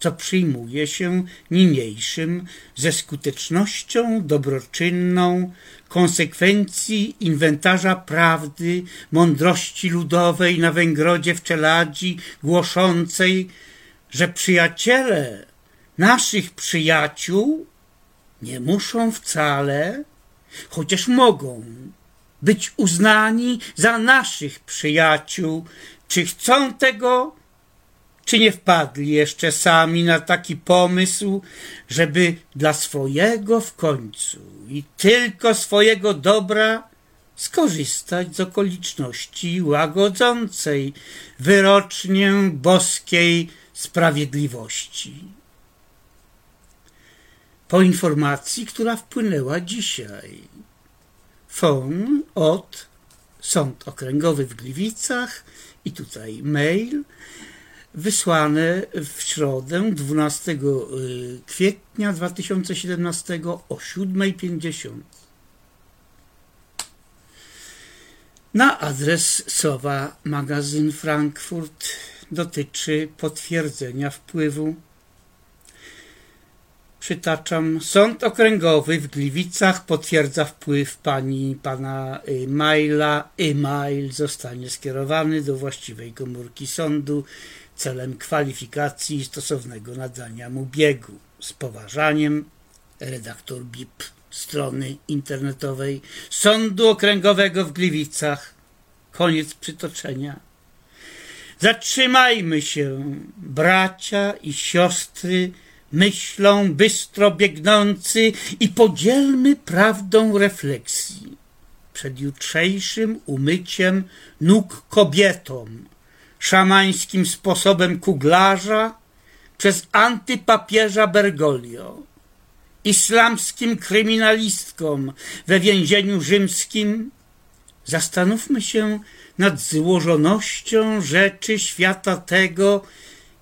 co przyjmuje się niniejszym ze skutecznością dobroczynną konsekwencji inwentarza prawdy, mądrości ludowej na Węgrodzie w Czeladzi, głoszącej, że przyjaciele naszych przyjaciół nie muszą wcale, chociaż mogą, być uznani za naszych przyjaciół, czy chcą tego, czy nie wpadli jeszcze sami na taki pomysł, żeby dla swojego w końcu i tylko swojego dobra skorzystać z okoliczności łagodzącej wyrocznię boskiej sprawiedliwości. Po informacji, która wpłynęła dzisiaj. Fon od Sąd Okręgowy w Gliwicach i tutaj mail wysłane w środę 12 y, kwietnia 2017 o 7.50 na adres Sowa Magazyn Frankfurt dotyczy potwierdzenia wpływu. Przytaczam, Sąd Okręgowy w Gliwicach potwierdza wpływ pani pana Maila. E-mail zostanie skierowany do właściwej komórki sądu celem kwalifikacji stosownego nadania mu biegu. Z poważaniem, redaktor BIP strony internetowej Sądu Okręgowego w Gliwicach. Koniec przytoczenia. Zatrzymajmy się, bracia i siostry, myślą bystro biegnący i podzielmy prawdą refleksji przed jutrzejszym umyciem nóg kobietom, szamańskim sposobem kuglarza przez antypapieża Bergoglio, islamskim kryminalistkom we więzieniu rzymskim, zastanówmy się nad złożonością rzeczy świata tego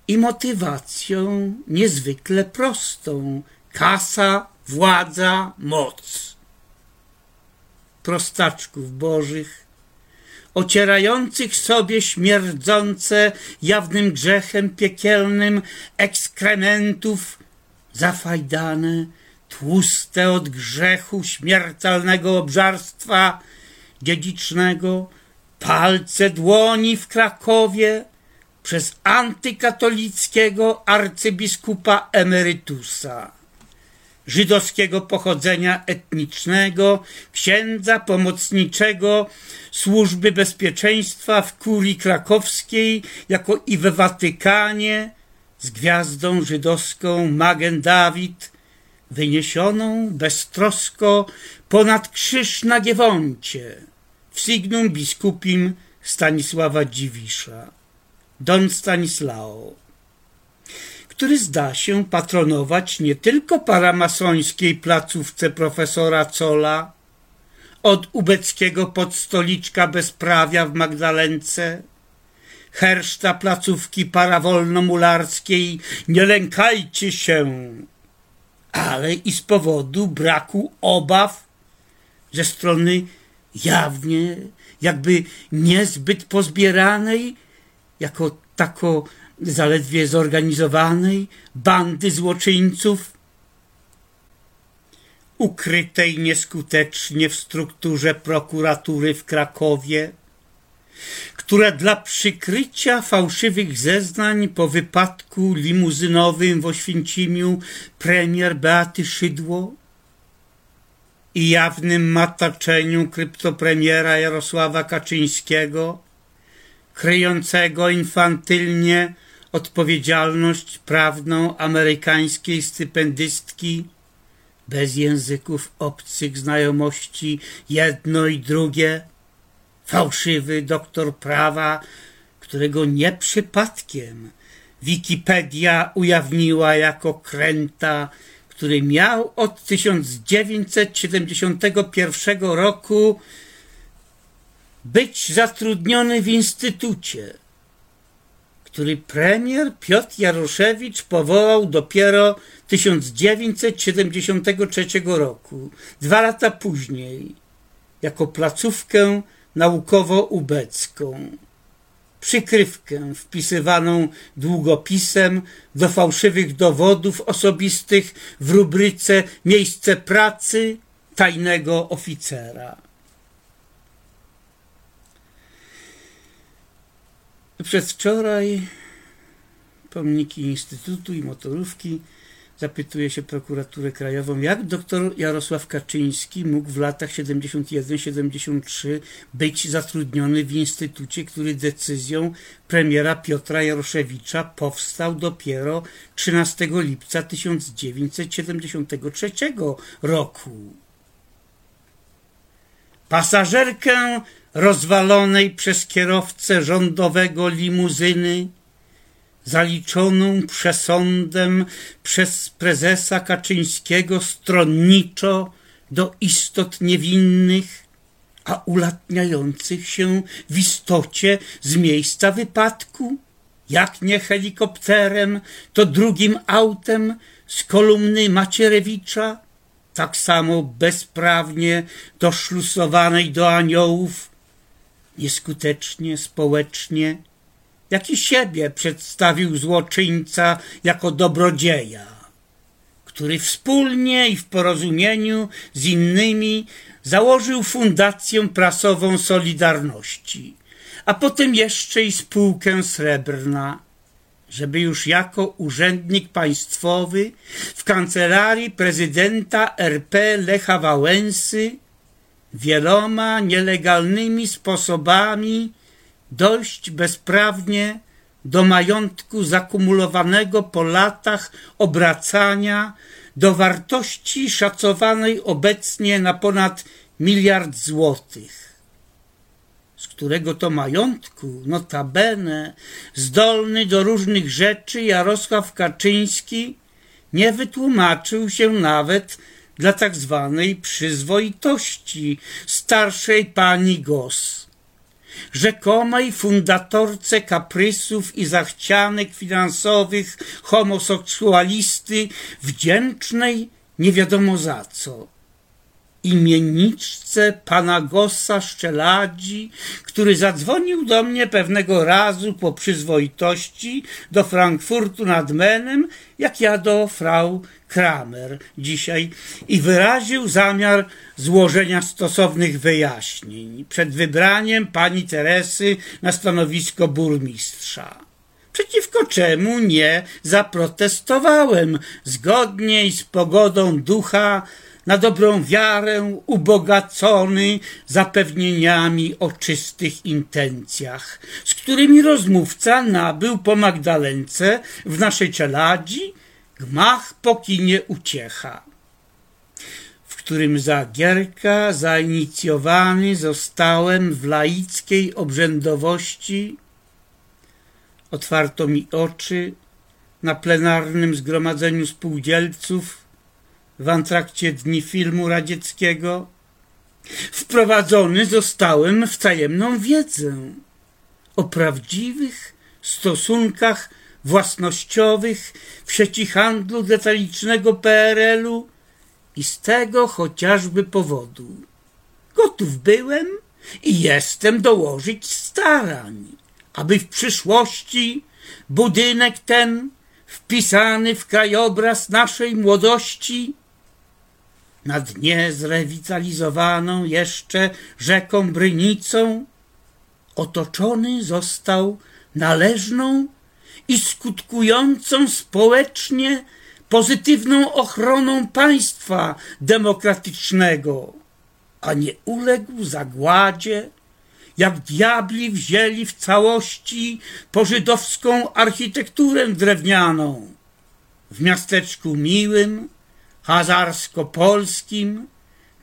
i motywacją niezwykle prostą kasa, władza, moc. Prostaczków bożych, ocierających sobie śmierdzące jawnym grzechem piekielnym ekskrementów, zafajdane, tłuste od grzechu śmiertelnego obżarstwa dziedzicznego, palce dłoni w Krakowie przez antykatolickiego arcybiskupa emerytusa żydowskiego pochodzenia etnicznego, księdza pomocniczego służby bezpieczeństwa w kurii krakowskiej, jako i we Watykanie, z gwiazdą żydowską Magen Dawid, wyniesioną beztrosko ponad krzyż na Giewoncie, w signum biskupim Stanisława Dziwisza, Don Stanislao który zda się patronować nie tylko paramasońskiej placówce profesora Cola, od ubeckiego podstoliczka bezprawia w Magdalence, herszta placówki parawolno-mularskiej Nie lękajcie się, ale i z powodu braku obaw ze strony jawnie, jakby niezbyt pozbieranej, jako tako zaledwie zorganizowanej bandy złoczyńców, ukrytej nieskutecznie w strukturze prokuratury w Krakowie, która dla przykrycia fałszywych zeznań po wypadku limuzynowym w Oświęcimiu premier Beaty Szydło i jawnym mataczeniu kryptopremiera Jarosława Kaczyńskiego, kryjącego infantylnie odpowiedzialność prawną amerykańskiej stypendystki bez języków obcych znajomości jedno i drugie, fałszywy doktor prawa, którego nie przypadkiem Wikipedia ujawniła jako kręta, który miał od 1971 roku być zatrudniony w instytucie, który premier Piotr Jaroszewicz powołał dopiero 1973 roku, dwa lata później, jako placówkę naukowo-ubecką. przykrywkę wpisywaną długopisem do fałszywych dowodów osobistych w rubryce Miejsce pracy tajnego oficera. Przedwczoraj pomniki Instytutu i motorówki zapytuje się prokuraturę krajową, jak doktor Jarosław Kaczyński mógł w latach 71-73 być zatrudniony w instytucie, który decyzją premiera Piotra Jaroszewicza powstał dopiero 13 lipca 1973 roku. Pasażerkę rozwalonej przez kierowcę rządowego limuzyny zaliczoną przesądem przez prezesa Kaczyńskiego stronniczo do istot niewinnych, a ulatniających się w istocie z miejsca wypadku, jak nie helikopterem, to drugim autem z kolumny Macierewicza, tak samo bezprawnie doszlusowanej do aniołów, nieskutecznie, społecznie, jak i siebie przedstawił złoczyńca jako dobrodzieja, który wspólnie i w porozumieniu z innymi założył Fundację Prasową Solidarności, a potem jeszcze i spółkę srebrna, żeby już jako urzędnik państwowy w kancelarii prezydenta RP Lecha Wałęsy wieloma nielegalnymi sposobami dojść bezprawnie do majątku zakumulowanego po latach obracania do wartości szacowanej obecnie na ponad miliard złotych, z którego to majątku, notabene, zdolny do różnych rzeczy Jarosław Kaczyński nie wytłumaczył się nawet dla tak zwanej przyzwoitości starszej pani Goss rzekomej fundatorce kaprysów i zachcianek finansowych homoseksualisty, wdzięcznej nie wiadomo za co. Imienniczce pana Gossa Szczeladzi, który zadzwonił do mnie pewnego razu po przyzwoitości do Frankfurtu nad Menem, jak ja do frau Kramer dzisiaj i wyraził zamiar złożenia stosownych wyjaśnień przed wybraniem pani Teresy na stanowisko burmistrza. Przeciwko czemu nie zaprotestowałem zgodnie z pogodą ducha na dobrą wiarę ubogacony zapewnieniami o czystych intencjach, z którymi rozmówca nabył po Magdalence w naszej czeladzi gmach po kinie uciecha, w którym za Gierka zainicjowany zostałem w laickiej obrzędowości. Otwarto mi oczy na plenarnym zgromadzeniu spółdzielców w antrakcie Dni Filmu Radzieckiego. Wprowadzony zostałem w tajemną wiedzę o prawdziwych stosunkach własnościowych w sieci handlu detalicznego PRL-u i z tego chociażby powodu. Gotów byłem i jestem dołożyć starań, aby w przyszłości budynek ten, wpisany w krajobraz naszej młodości, na dnie zrewitalizowaną jeszcze rzeką Brynicą, otoczony został należną i skutkującą społecznie pozytywną ochroną państwa demokratycznego, a nie uległ zagładzie, jak diabli wzięli w całości pożydowską architekturę drewnianą. W miasteczku miłym, hazarsko-polskim,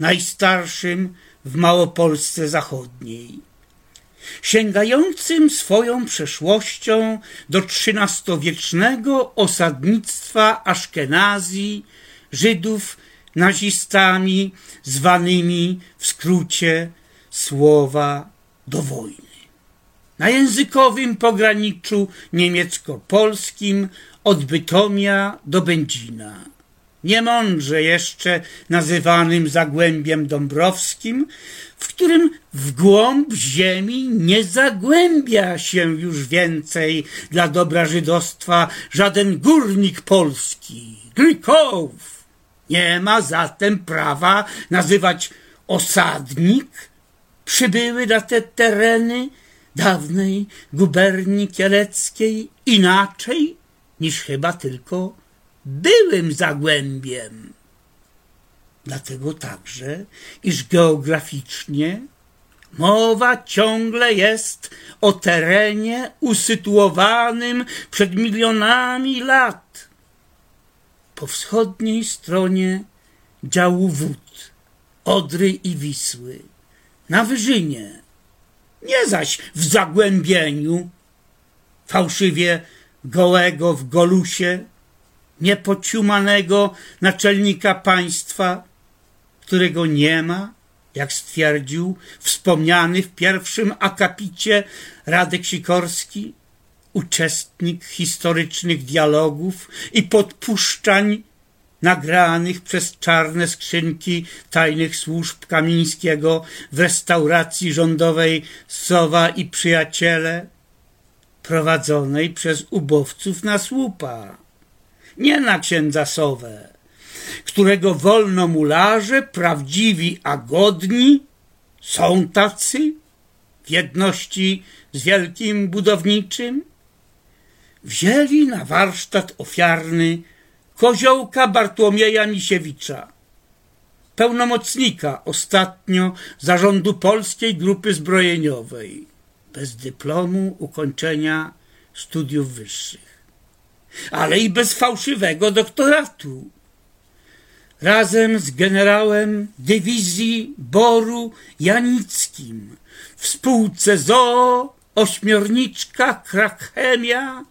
najstarszym w Małopolsce Zachodniej sięgającym swoją przeszłością do XIII-wiecznego osadnictwa Aszkenazji, Żydów nazistami, zwanymi w skrócie słowa do wojny. Na językowym pograniczu niemiecko-polskim od Bytomia do Będzina niemądrze jeszcze nazywanym Zagłębiem Dąbrowskim, w którym w głąb ziemi nie zagłębia się już więcej dla dobra żydostwa żaden górnik polski, Grykow. Nie ma zatem prawa nazywać osadnik przybyły na te tereny dawnej guberni kieleckiej inaczej niż chyba tylko byłym zagłębiem. Dlatego także, iż geograficznie mowa ciągle jest o terenie usytuowanym przed milionami lat po wschodniej stronie działu wód, Odry i Wisły, na Wyżynie, nie zaś w zagłębieniu, fałszywie gołego w Golusie, niepociumanego naczelnika państwa, którego nie ma, jak stwierdził wspomniany w pierwszym akapicie Radek Sikorski, uczestnik historycznych dialogów i podpuszczań nagranych przez czarne skrzynki tajnych służb Kamińskiego w restauracji rządowej Sowa i Przyjaciele, prowadzonej przez ubowców na słupa, nie na księdza Sowę, którego wolnomularze, prawdziwi a godni, są tacy w jedności z wielkim budowniczym, wzięli na warsztat ofiarny koziołka Bartłomieja Misiewicza, pełnomocnika ostatnio zarządu Polskiej Grupy Zbrojeniowej, bez dyplomu ukończenia studiów wyższych, ale i bez fałszywego doktoratu. Razem z generałem dywizji Boru Janickim w spółce ZOO Ośmiorniczka Krakchemia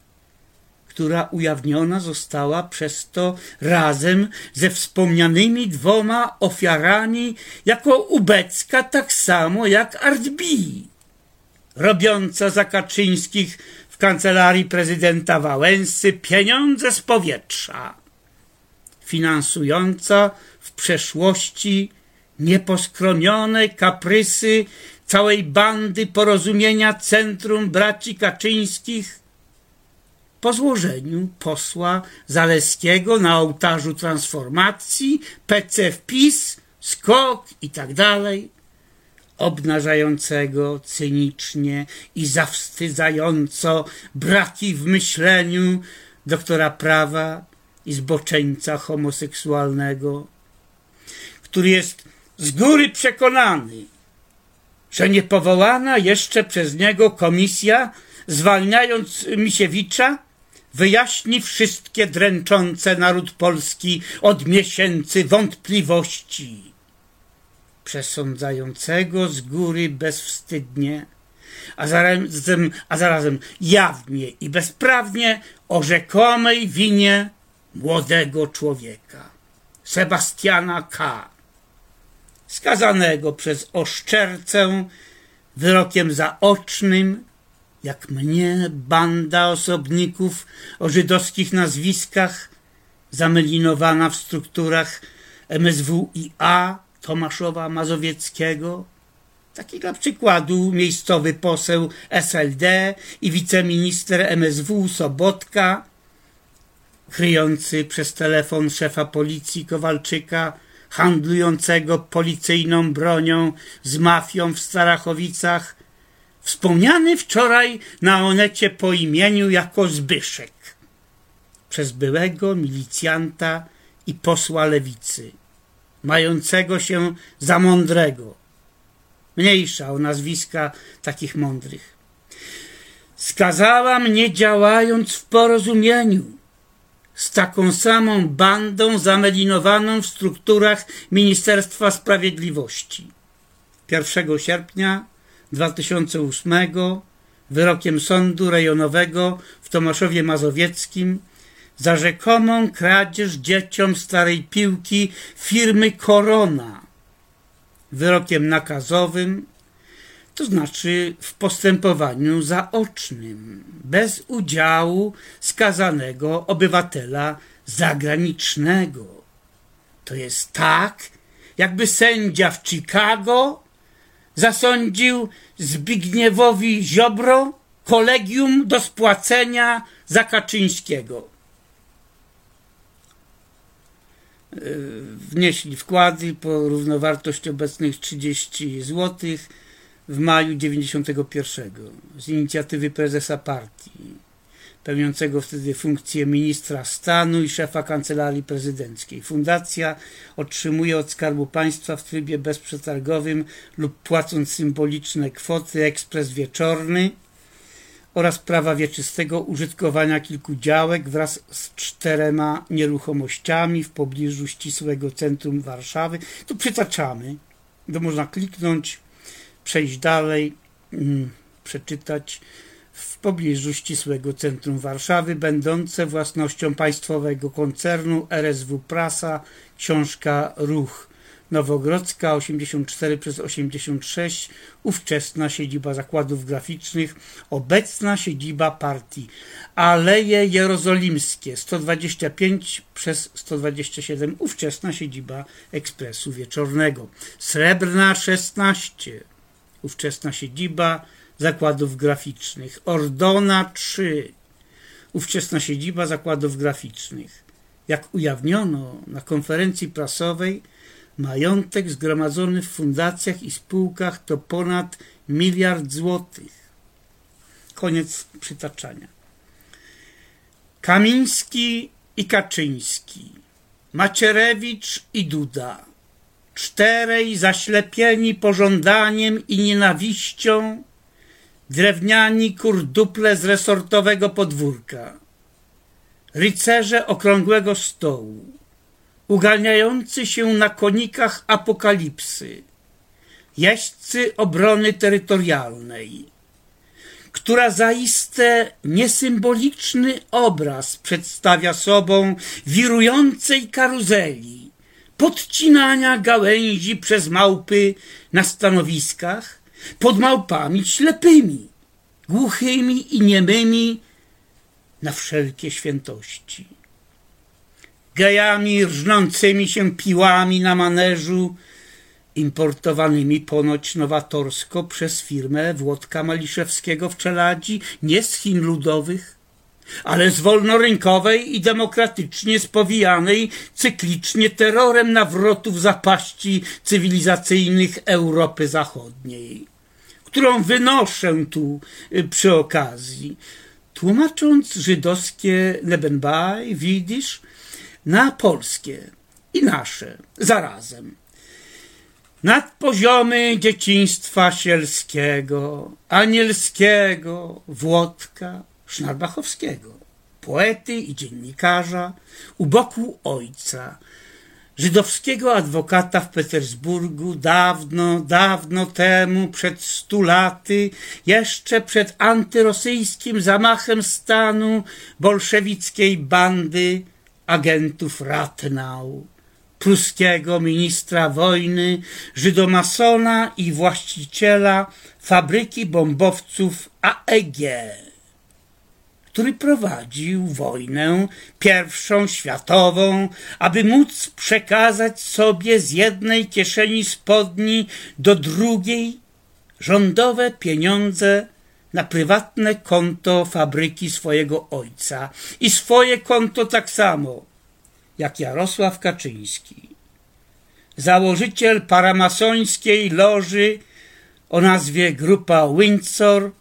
która ujawniona została przez to razem ze wspomnianymi dwoma ofiarami jako ubecka tak samo jak Artbi, robiąca za Kaczyńskich w kancelarii prezydenta Wałęsy pieniądze z powietrza, finansująca w przeszłości nieposkromione kaprysy całej bandy porozumienia Centrum Braci Kaczyńskich po złożeniu posła Zaleskiego na ołtarzu transformacji, PC wpis, skok i tak dalej, obnażającego cynicznie i zawstydzająco braki w myśleniu doktora prawa i zboczeńca homoseksualnego, który jest z góry przekonany, że niepowołana jeszcze przez niego komisja, zwalniając Misiewicza, wyjaśni wszystkie dręczące naród polski od miesięcy wątpliwości, przesądzającego z góry bezwstydnie, a zarazem, a zarazem jawnie i bezprawnie o rzekomej winie młodego człowieka, Sebastiana K., skazanego przez oszczercę wyrokiem zaocznym jak mnie banda osobników o żydowskich nazwiskach, zamelinowana w strukturach MSWiA Tomaszowa Mazowieckiego, taki dla przykładu miejscowy poseł SLD i wiceminister MSW Sobotka, kryjący przez telefon szefa policji Kowalczyka, handlującego policyjną bronią z mafią w Starachowicach, wspomniany wczoraj na Onecie po imieniu jako Zbyszek przez byłego milicjanta i posła lewicy, mającego się za mądrego. Mniejsza o nazwiska takich mądrych. Skazała mnie działając w porozumieniu z taką samą bandą zamelinowaną w strukturach Ministerstwa Sprawiedliwości. 1 sierpnia 2008 wyrokiem sądu rejonowego w Tomaszowie Mazowieckim za rzekomą kradzież dzieciom starej piłki firmy Korona. Wyrokiem nakazowym, to znaczy w postępowaniu zaocznym, bez udziału skazanego obywatela zagranicznego, To jest tak, jakby sędzia w Chicago zasądził Zbigniewowi Ziobro kolegium do spłacenia za Kaczyńskiego. Wnieśli wkłady po równowartość obecnych 30 zł w maju 91 z inicjatywy prezesa partii, pełniącego wtedy funkcję ministra stanu i szefa kancelarii prezydenckiej. Fundacja otrzymuje od Skarbu Państwa w trybie bezprzetargowym lub płacąc symboliczne kwoty ekspres wieczorny oraz prawa wieczystego użytkowania kilku działek wraz z czterema nieruchomościami w pobliżu ścisłego centrum Warszawy. Tu przytaczamy, to można kliknąć, przejść dalej, mm, przeczytać w pobliżu ścisłego centrum Warszawy, będące własnością państwowego koncernu RSW Prasa, książka Ruch. Nowogrodzka 84 przez 86, ówczesna siedziba zakładów graficznych, obecna siedziba partii. Aleje Jerozolimskie 125 przez 127, ówczesna siedziba Ekspresu Wieczornego. Srebrna 16, ówczesna siedziba zakładów graficznych. Ordona 3, ówczesna siedziba zakładów graficznych. Jak ujawniono na konferencji prasowej, Majątek zgromadzony w fundacjach i spółkach to ponad miliard złotych. Koniec przytaczania. Kamiński i Kaczyński, Macierewicz i Duda, czterej zaślepieni pożądaniem i nienawiścią, drewniani kurduple z resortowego podwórka, rycerze okrągłego stołu, uganiający się na konikach apokalipsy, jeźdźcy obrony terytorialnej, która zaiste niesymboliczny obraz przedstawia sobą wirującej karuzeli, podcinania gałęzi przez małpy na stanowiskach, pod małpami ślepymi, głuchymi i niemymi na wszelkie świętości gejami rżnącymi się piłami na maneżu, importowanymi ponoć nowatorsko przez firmę Włodka Maliszewskiego w Czeladzi, nie z Chin ludowych, ale z wolnorynkowej i demokratycznie spowijanej cyklicznie terrorem nawrotów zapaści cywilizacyjnych Europy Zachodniej, którą wynoszę tu y, przy okazji, tłumacząc żydowskie Nebenbei, Widzisz, na polskie i nasze zarazem. Nad poziomy dzieciństwa sielskiego, anielskiego, Włodka, Sznarbachowskiego, poety i dziennikarza, u boku ojca, żydowskiego adwokata w Petersburgu dawno, dawno temu, przed stu laty, jeszcze przed antyrosyjskim zamachem stanu bolszewickiej bandy agentów Ratnau, pruskiego ministra wojny, żydomasona i właściciela fabryki bombowców AEG, który prowadził wojnę pierwszą światową, aby móc przekazać sobie z jednej kieszeni spodni do drugiej rządowe pieniądze na prywatne konto fabryki swojego ojca i swoje konto tak samo jak Jarosław Kaczyński. Założyciel paramasońskiej loży o nazwie Grupa Windsor,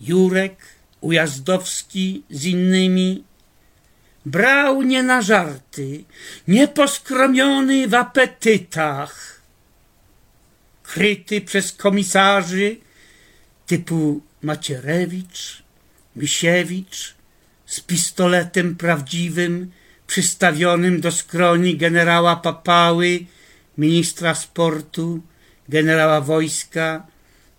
Jurek, Ujazdowski z innymi, brał nie na żarty, nieposkromiony w apetytach, kryty przez komisarzy typu Macierewicz, Misiewicz z pistoletem prawdziwym przystawionym do skroni generała Papały, ministra sportu, generała wojska,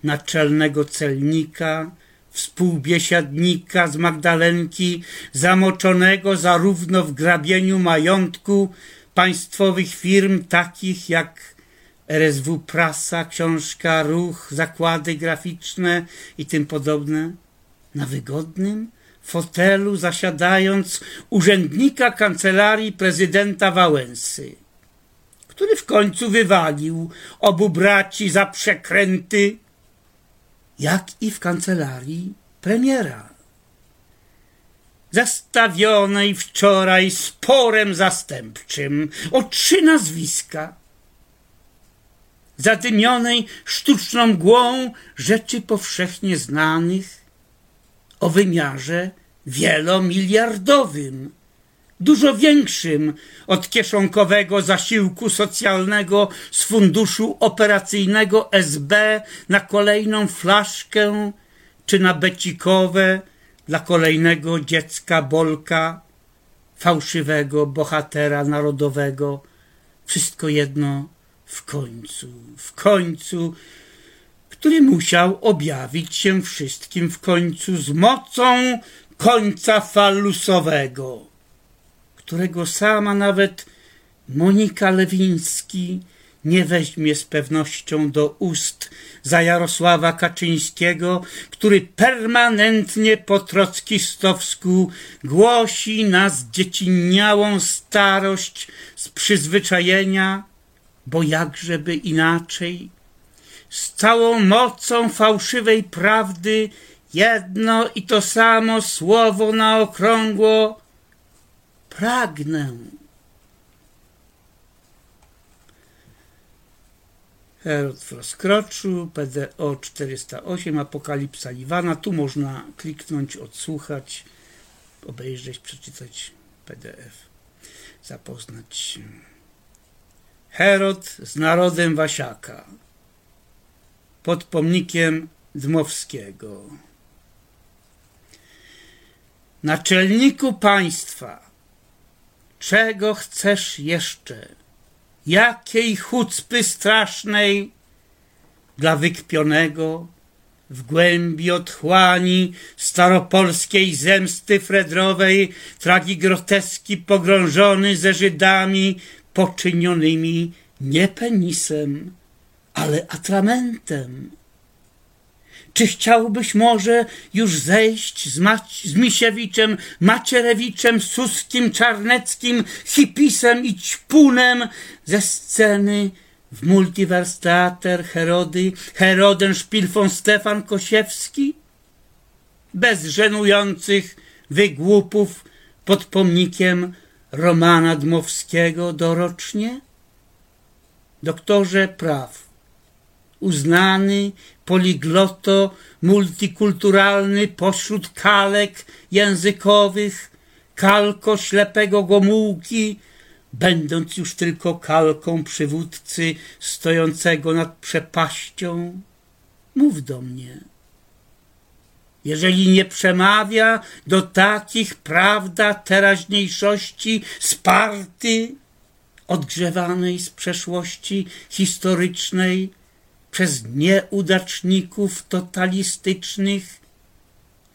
naczelnego celnika, współbiesiadnika z Magdalenki, zamoczonego zarówno w grabieniu majątku państwowych firm takich jak RSW Prasa, książka, ruch, zakłady graficzne i tym podobne, na wygodnym fotelu zasiadając urzędnika kancelarii prezydenta Wałęsy. który w końcu wywalił obu braci za przekręty, jak i w kancelarii premiera. Zastawionej wczoraj sporem zastępczym o trzy nazwiska, zadymionej sztuczną mgłą rzeczy powszechnie znanych, o wymiarze wielomiliardowym, dużo większym od kieszonkowego zasiłku socjalnego z funduszu operacyjnego SB na kolejną flaszkę czy na becikowe dla kolejnego dziecka Bolka, fałszywego bohatera narodowego. Wszystko jedno w końcu, w końcu, który musiał objawić się wszystkim w końcu z mocą końca falusowego, którego sama nawet Monika Lewiński nie weźmie z pewnością do ust za Jarosława Kaczyńskiego, który permanentnie po trockistowsku głosi na zdziecinniałą starość z przyzwyczajenia, bo jakżeby inaczej, z całą mocą fałszywej prawdy jedno i to samo słowo na okrągło pragnę. Herod w rozkroczu, PDO 408, Apokalipsa Iwana. Tu można kliknąć, odsłuchać, obejrzeć, przeczytać PDF, zapoznać się. Herod z narodem Wasiaka pod pomnikiem Dmowskiego. Naczelniku państwa, czego chcesz jeszcze? Jakiej chucpy strasznej dla wykpionego w głębi otchłani staropolskiej zemsty Fredrowej tragi groteski pogrążony ze Żydami poczynionymi nie penisem, ale atramentem. Czy chciałbyś może już zejść z, Mac- z Misiewiczem, Macierewiczem, Suskim, Czarneckim, Hipisem i Ćpunem ze sceny w Multiverstater Herody, Heroden Szpilfon Stefan Kosiewski? Bez żenujących wygłupów pod pomnikiem Romana Dmowskiego dorocznie? Doktorze praw, uznany poligloto multikulturalny pośród kalek językowych, kalko ślepego Gomułki, będąc już tylko kalką przywódcy stojącego nad przepaścią, mów do mnie. Jeżeli nie przemawia do takich prawda teraźniejszości sparty, odgrzewanej z przeszłości historycznej, przez nieudaczników totalistycznych,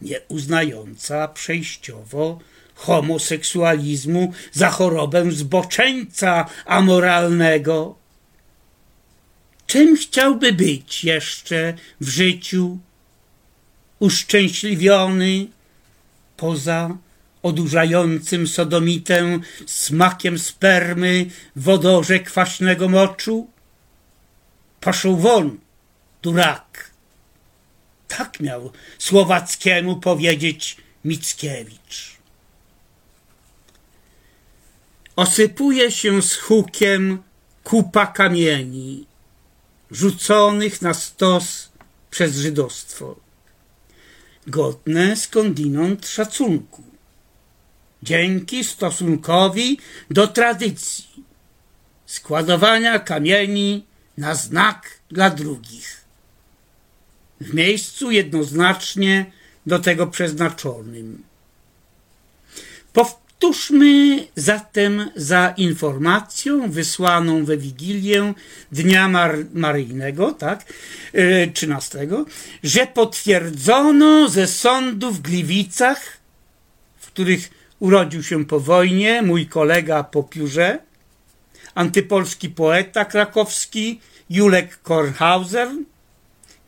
nie uznająca przejściowo homoseksualizmu za chorobę zboczeńca amoralnego. Czym chciałby być jeszcze w życiu uszczęśliwiony poza odurzającym sodomitę smakiem spermy w odorze kwaśnego moczu? Poszł won, durak. Tak miał Słowackiemu powiedzieć Mickiewicz. Osypuje się z hukiem kupa kamieni, rzuconych na stos przez żydostwo. Godne skądinąd szacunku. Dzięki stosunkowi do tradycji składowania kamieni na znak dla drugich. W miejscu jednoznacznie do tego przeznaczonym. Powtórzmy zatem za informacją wysłaną we Wigilię Dnia Mar Maryjnego, tak, yy, 13, że potwierdzono ze sądu w Gliwicach, w których urodził się po wojnie mój kolega po piórze, antypolski poeta krakowski Julek Kornhauser,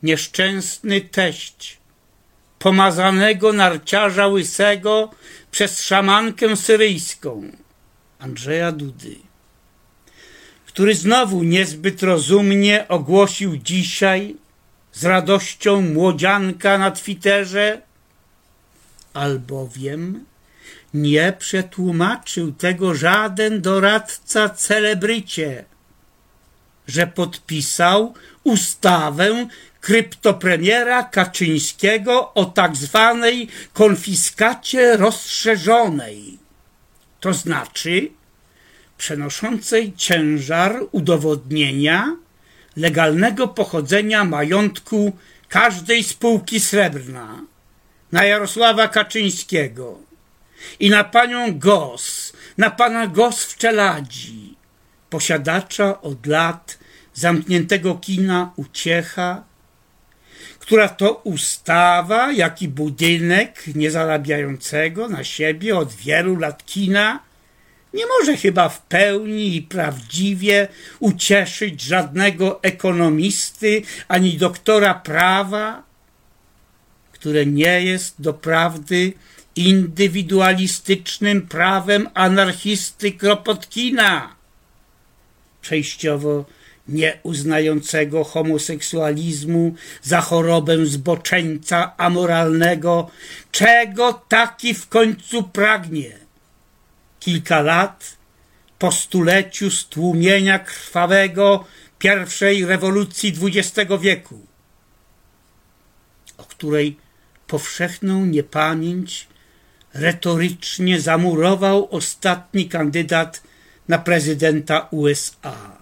nieszczęsny teść pomazanego narciarza łysego przez szamankę syryjską Andrzeja Dudy, który znowu niezbyt rozumnie ogłosił dzisiaj z radością młodzianka na Twitterze, albowiem nie przetłumaczył tego żaden doradca celebrycie, że podpisał ustawę kryptopremiera Kaczyńskiego o tak zwanej konfiskacie rozszerzonej, to znaczy przenoszącej ciężar udowodnienia legalnego pochodzenia majątku każdej spółki srebrna na Jarosława Kaczyńskiego i na panią Gos, na pana Gos w Czeladzi, posiadacza od lat zamkniętego kina Uciecha, która to ustawa, jak i budynek niezarabiającego na siebie od wielu lat kina nie może chyba w pełni i prawdziwie ucieszyć żadnego ekonomisty ani doktora prawa, które nie jest doprawdy indywidualistycznym prawem anarchisty Kropotkina, przejściowo nie uznającego homoseksualizmu za chorobę zboczeńca amoralnego, czego taki w końcu pragnie. Kilka lat po stuleciu stłumienia krwawego pierwszej rewolucji XX wieku, o której powszechną niepamięć retorycznie zamurował ostatni kandydat na prezydenta USA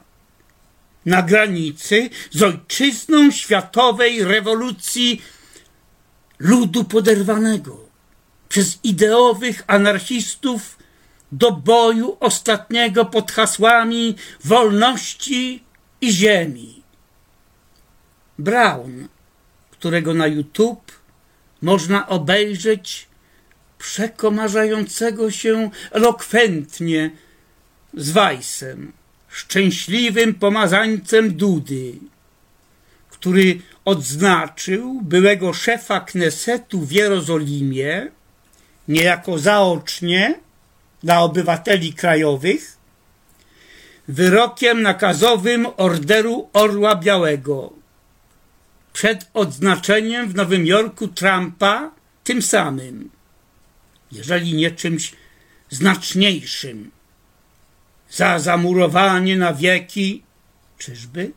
na granicy z ojczyzną światowej rewolucji ludu poderwanego przez ideowych anarchistów do boju ostatniego pod hasłami wolności i ziemi. Brown, którego na YouTube można obejrzeć przekomarzającego się elokwentnie z Weissem, szczęśliwym pomazańcem Dudy, który odznaczył byłego szefa Knesetu w Jerozolimie niejako zaocznie dla obywateli krajowych wyrokiem nakazowym Orderu Orła Białego przed odznaczeniem w Nowym Jorku Trumpa tym samym, jeżeli nie czymś znaczniejszym za zamurowanie na wieki, czyżby?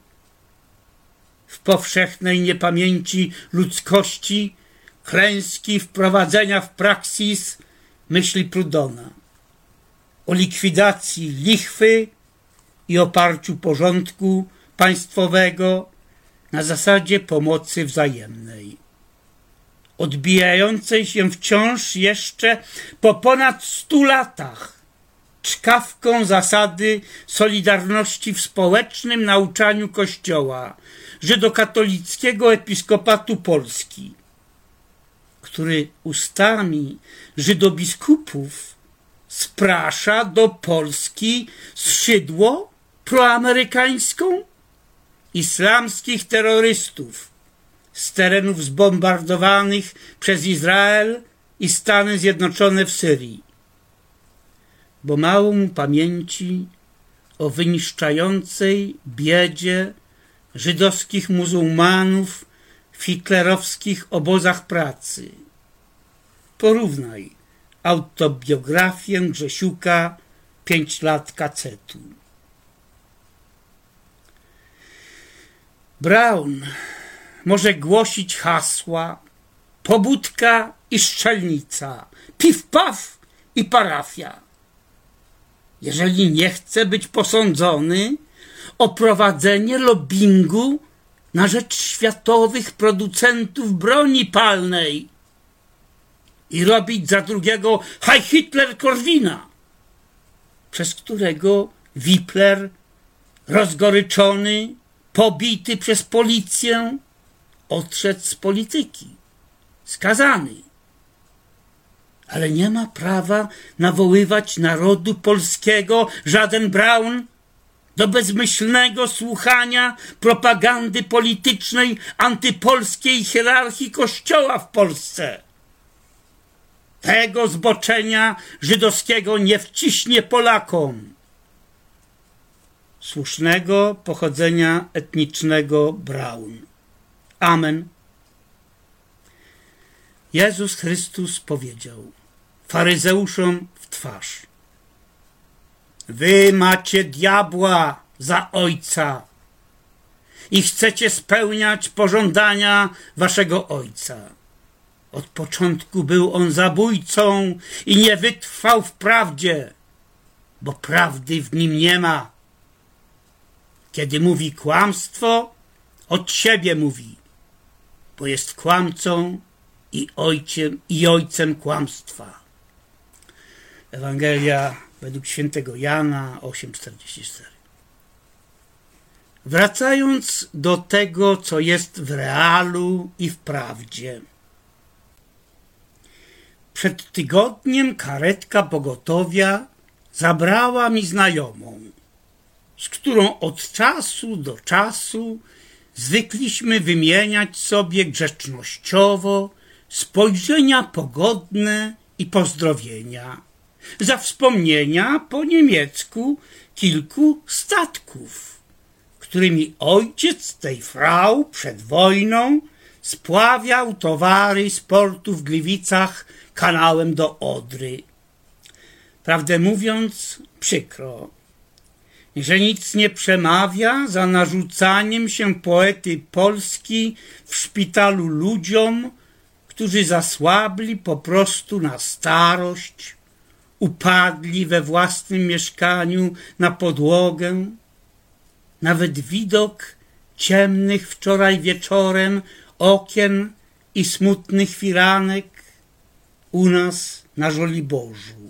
W powszechnej niepamięci ludzkości klęski wprowadzenia w praksis myśli Prudona o likwidacji lichwy i oparciu porządku państwowego na zasadzie pomocy wzajemnej, odbijającej się wciąż jeszcze po ponad stu latach czkawką zasady solidarności w społecznym nauczaniu Kościoła żydokatolickiego episkopatu Polski, który ustami żydobiskupów sprasza do Polski skrzydło proamerykańską islamskich terrorystów z terenów zbombardowanych przez Izrael i Stany Zjednoczone w Syrii bo mało mu pamięci o wyniszczającej biedzie żydowskich muzułmanów w hitlerowskich obozach pracy. Porównaj autobiografię Grzesiuka Pięć lat kacetu. Brown może głosić hasła pobudka i szczelnica, piw-paw i parafia jeżeli nie chce być posądzony o prowadzenie lobbingu na rzecz światowych producentów broni palnej i robić za drugiego Heil Hitler Korwina, przez którego Wipler, rozgoryczony, pobity przez policję, odszedł z polityki, skazany ale nie ma prawa nawoływać narodu polskiego żaden Braun do bezmyślnego słuchania propagandy politycznej antypolskiej hierarchii Kościoła w Polsce. Tego zboczenia żydowskiego nie wciśnie Polakom. słusznego pochodzenia etnicznego Braun. Amen. Jezus Chrystus powiedział faryzeuszom w twarz: Wy macie diabła za ojca i chcecie spełniać pożądania waszego ojca. Od początku był on zabójcą i nie wytrwał w prawdzie, bo prawdy w nim nie ma. Kiedy mówi kłamstwo, od siebie mówi, bo jest kłamcą i ojcem, i ojcem kłamstwa. Ewangelia według świętego Jana 8,44. Wracając do tego, co jest w realu i w prawdzie. Przed tygodniem karetka pogotowia zabrała mi znajomą, z którą od czasu do czasu zwykliśmy wymieniać sobie grzecznościowo spojrzenia pogodne i pozdrowienia. Za wspomnienia po niemiecku kilku statków, którymi ojciec tej frau przed wojną spławiał towary z portu w Gliwicach kanałem do Odry. Prawdę mówiąc, przykro, że nic nie przemawia za narzucaniem się poety Polski w szpitalu ludziom, którzy zasłabli po prostu na starość, upadli we własnym mieszkaniu na podłogę. Nawet widok ciemnych wczoraj wieczorem okien i smutnych firanek u nas na Żoliborzu,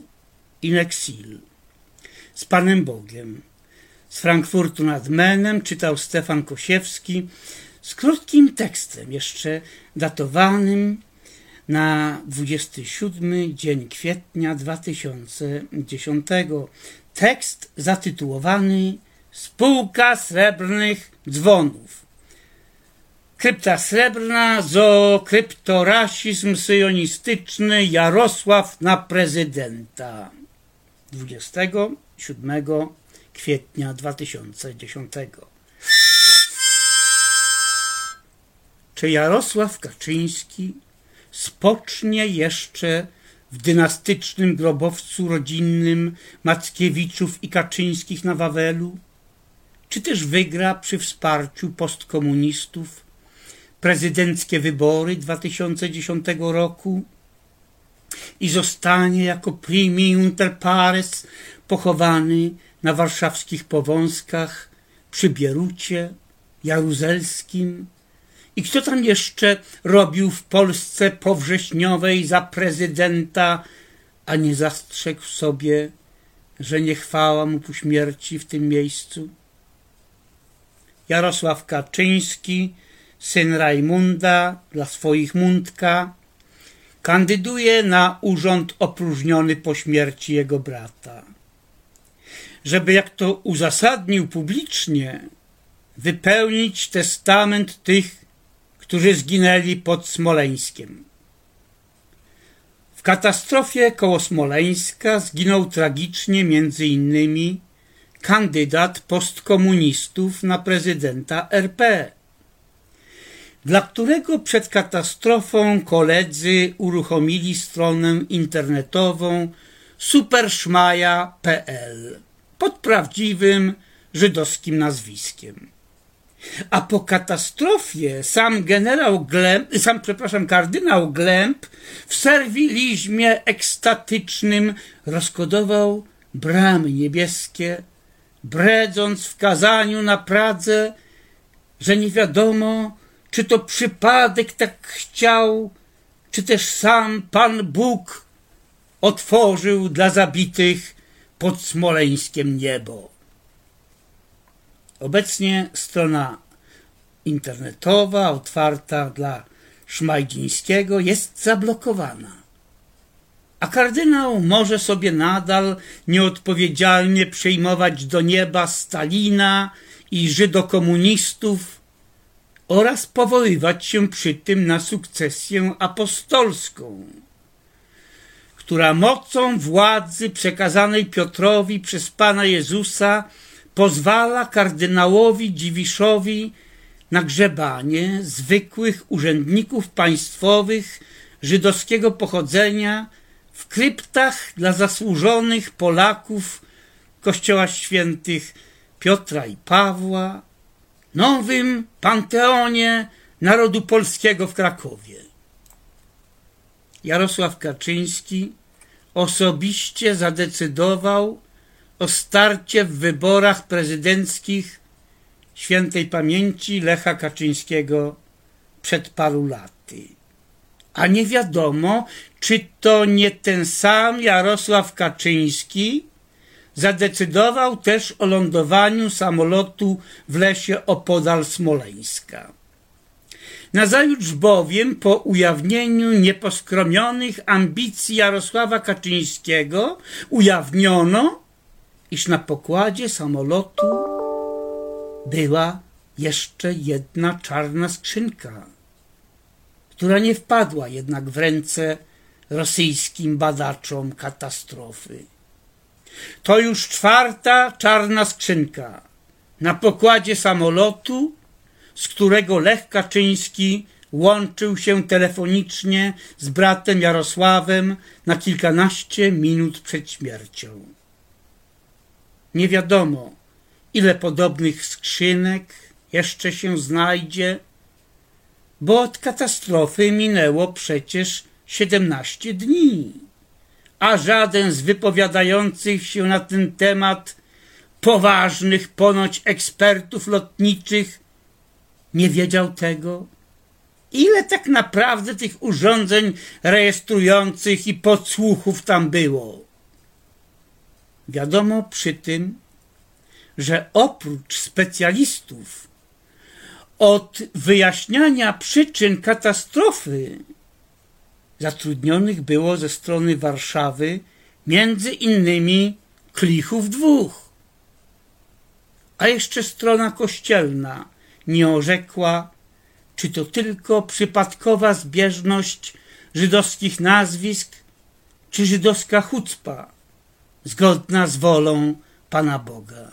in exil, z Panem Bogiem. Z Frankfurtu nad Menem czytał Stefan Kosiewski z krótkim tekstem, jeszcze datowanym na 27 dzień kwietnia 2010. Tekst zatytułowany Spółka Srebrnych Dzwonów. Krypta Srebrna, zo kryptorasizm syjonistyczny Jarosław na prezydenta. 27 kwietnia 2010. Czy Jarosław Kaczyński spocznie jeszcze w dynastycznym grobowcu rodzinnym Mackiewiczów i Kaczyńskich na Wawelu? Czy też wygra przy wsparciu postkomunistów prezydenckie wybory 2010 roku i zostanie jako primi inter pares pochowany na warszawskich powązkach przy Bierucie, Jaruzelskim, i kto tam jeszcze robił w Polsce powrześniowej za prezydenta, a nie zastrzegł sobie, że nie chwała mu po śmierci w tym miejscu? Jarosław Kaczyński, syn Rajmunda dla swoich Mundka, kandyduje na urząd opróżniony po śmierci jego brata. Żeby, jak to uzasadnił publicznie, wypełnić testament tych, którzy zginęli pod Smoleńskiem. W katastrofie koło Smoleńska zginął tragicznie między innymi kandydat postkomunistów na prezydenta RP, dla którego przed katastrofą koledzy uruchomili stronę internetową superszmaja.pl pod prawdziwym żydowskim nazwiskiem. A po katastrofie sam generał Glemp, sam, przepraszam, kardynał Glemp w serwilizmie ekstatycznym rozkodował bramy niebieskie, bredząc w kazaniu na Pradze, że nie wiadomo, czy to przypadek tak chciał, czy też sam Pan Bóg otworzył dla zabitych pod Smoleńskiem niebo. Obecnie strona internetowa otwarta dla Szmajdzińskiego jest zablokowana. A kardynał może sobie nadal nieodpowiedzialnie przejmować do nieba Stalina i żydokomunistów oraz powoływać się przy tym na sukcesję apostolską, która mocą władzy przekazanej Piotrowi przez Pana Jezusa pozwala kardynałowi Dziwiszowi na grzebanie zwykłych urzędników państwowych żydowskiego pochodzenia w kryptach dla zasłużonych Polaków kościoła świętych Piotra i Pawła, nowym panteonie narodu polskiego w Krakowie. Jarosław Kaczyński osobiście zadecydował o starcie w wyborach prezydenckich świętej pamięci Lecha Kaczyńskiego przed paru laty. A nie wiadomo, czy to nie ten sam Jarosław Kaczyński zadecydował też o lądowaniu samolotu w lesie opodal Smoleńska. Nazajutrz bowiem po ujawnieniu nieposkromionych ambicji Jarosława Kaczyńskiego ujawniono, iż na pokładzie samolotu była jeszcze jedna czarna skrzynka, która nie wpadła jednak w ręce rosyjskim badaczom katastrofy. To już czwarta czarna skrzynka na pokładzie samolotu, z którego Lech Kaczyński łączył się telefonicznie z bratem Jarosławem na kilkanaście minut przed śmiercią. Nie wiadomo, ile podobnych skrzynek jeszcze się znajdzie, bo od katastrofy minęło przecież siedemnaście dni, a żaden z wypowiadających się na ten temat poważnych ponoć ekspertów lotniczych nie wiedział tego, ile tak naprawdę tych urządzeń rejestrujących i podsłuchów tam było. Wiadomo przy tym, że oprócz specjalistów od wyjaśniania przyczyn katastrofy zatrudnionych było ze strony Warszawy między innymi klichów dwóch. A jeszcze strona kościelna nie orzekła, czy to tylko przypadkowa zbieżność żydowskich nazwisk, czy żydowska chucpa, zgodna z wolą Pana Boga.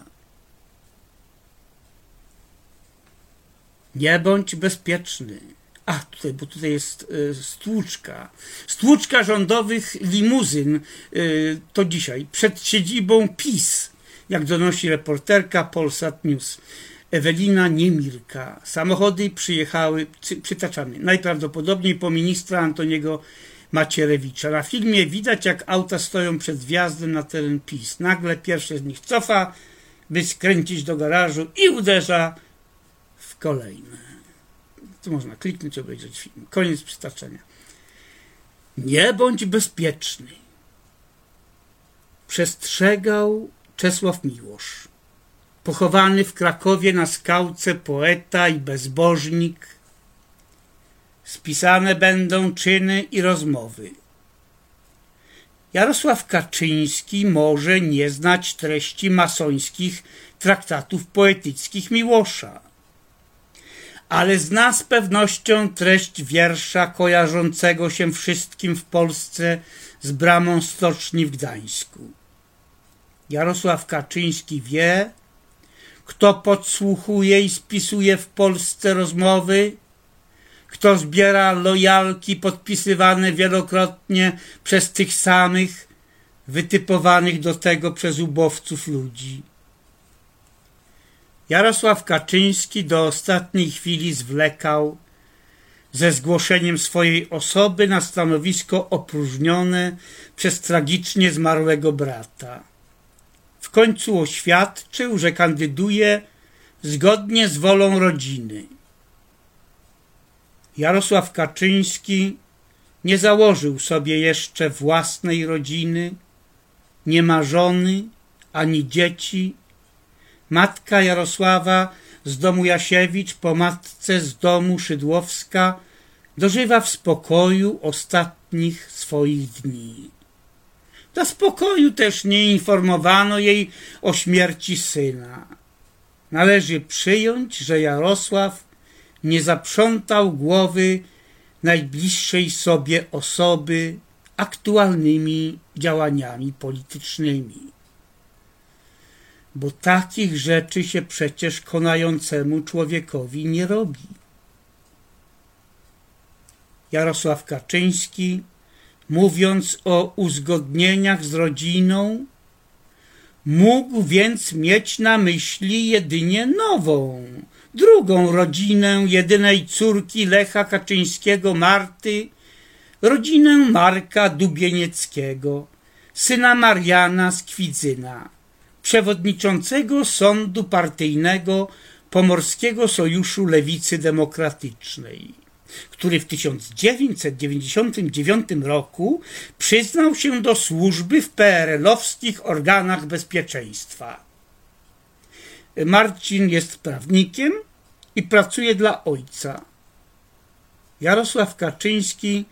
Nie bądź bezpieczny. A, tutaj, bo tutaj jest y, stłuczka. Stłuczka rządowych limuzyn y, to dzisiaj przed siedzibą PiS, jak donosi reporterka Polsat News. Ewelina Niemirka. Samochody przyjechały, przytaczamy, najprawdopodobniej po ministra Antoniego Macierewicza. Na filmie widać, jak auta stoją przed wjazdem na teren PiS. Nagle pierwszy z nich cofa, by skręcić do garażu i uderza w kolejne. Tu można kliknąć, obejrzeć film. Koniec przytaczenia. Nie bądź bezpieczny. Przestrzegał Czesław Miłosz. Pochowany w Krakowie na skałce poeta i bezbożnik. Spisane będą czyny i rozmowy. Jarosław Kaczyński może nie znać treści masońskich traktatów poetyckich Miłosza ale zna z pewnością treść wiersza kojarzącego się wszystkim w Polsce z bramą stoczni w Gdańsku. Jarosław Kaczyński wie, kto podsłuchuje i spisuje w Polsce rozmowy, kto zbiera lojalki podpisywane wielokrotnie przez tych samych, wytypowanych do tego przez ubowców ludzi. Jarosław Kaczyński do ostatniej chwili zwlekał ze zgłoszeniem swojej osoby na stanowisko opróżnione przez tragicznie zmarłego brata. W końcu oświadczył, że kandyduje zgodnie z wolą rodziny. Jarosław Kaczyński nie założył sobie jeszcze własnej rodziny, nie ma żony ani dzieci, Matka Jarosława z domu Jasiewicz po matce z domu Szydłowska dożywa w spokoju ostatnich swoich dni. Do spokoju też nie informowano jej o śmierci syna. Należy przyjąć, że Jarosław nie zaprzątał głowy najbliższej sobie osoby aktualnymi działaniami politycznymi. bo takich rzeczy się przecież konającemu człowiekowi nie robi. Jarosław Kaczyński, mówiąc o uzgodnieniach z rodziną, mógł więc mieć na myśli jedynie nową, drugą rodzinę jedynej córki Lecha Kaczyńskiego Marty, rodzinę Marka Dubienieckiego, syna Mariana z Kwidzyna, przewodniczącego sądu partyjnego Pomorskiego Sojuszu Lewicy Demokratycznej, który w 1999 roku przyznał się do służby w PRL-owskich organach bezpieczeństwa. Marcin jest prawnikiem i pracuje dla ojca. Jarosław Kaczyński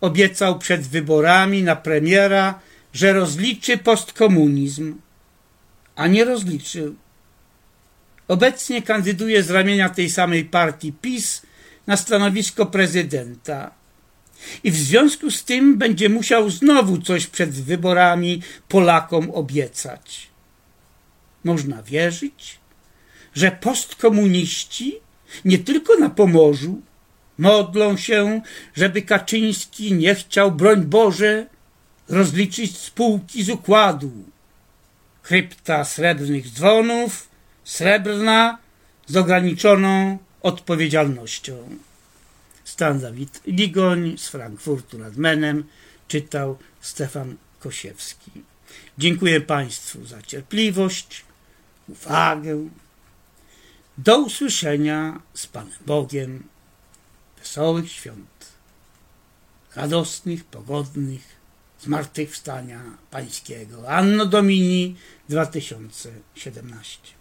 obiecał przed wyborami na premiera, że rozliczy postkomunizm, a nie rozliczył. Obecnie kandyduje z ramienia tej samej partii PiS na stanowisko prezydenta. I w związku z tym będzie musiał znowu coś przed wyborami Polakom obiecać. Można wierzyć, że postkomuniści nie tylko na Pomorzu modlą się, żeby Kaczyński nie chciał, broń Boże, rozliczyć spółki z układu. Krypta srebrnych dzwonów, srebrna, z ograniczoną odpowiedzialnością. Stan Dawid Ligoń z Frankfurtu nad Menem czytał Stefan Kosiewski. Dziękuję Państwu za cierpliwość, uwagę. Do usłyszenia z Panem Bogiem. Wesołych świąt, radosnych, pogodnych, zmartwychwstania Pańskiego. Anno Domini 2017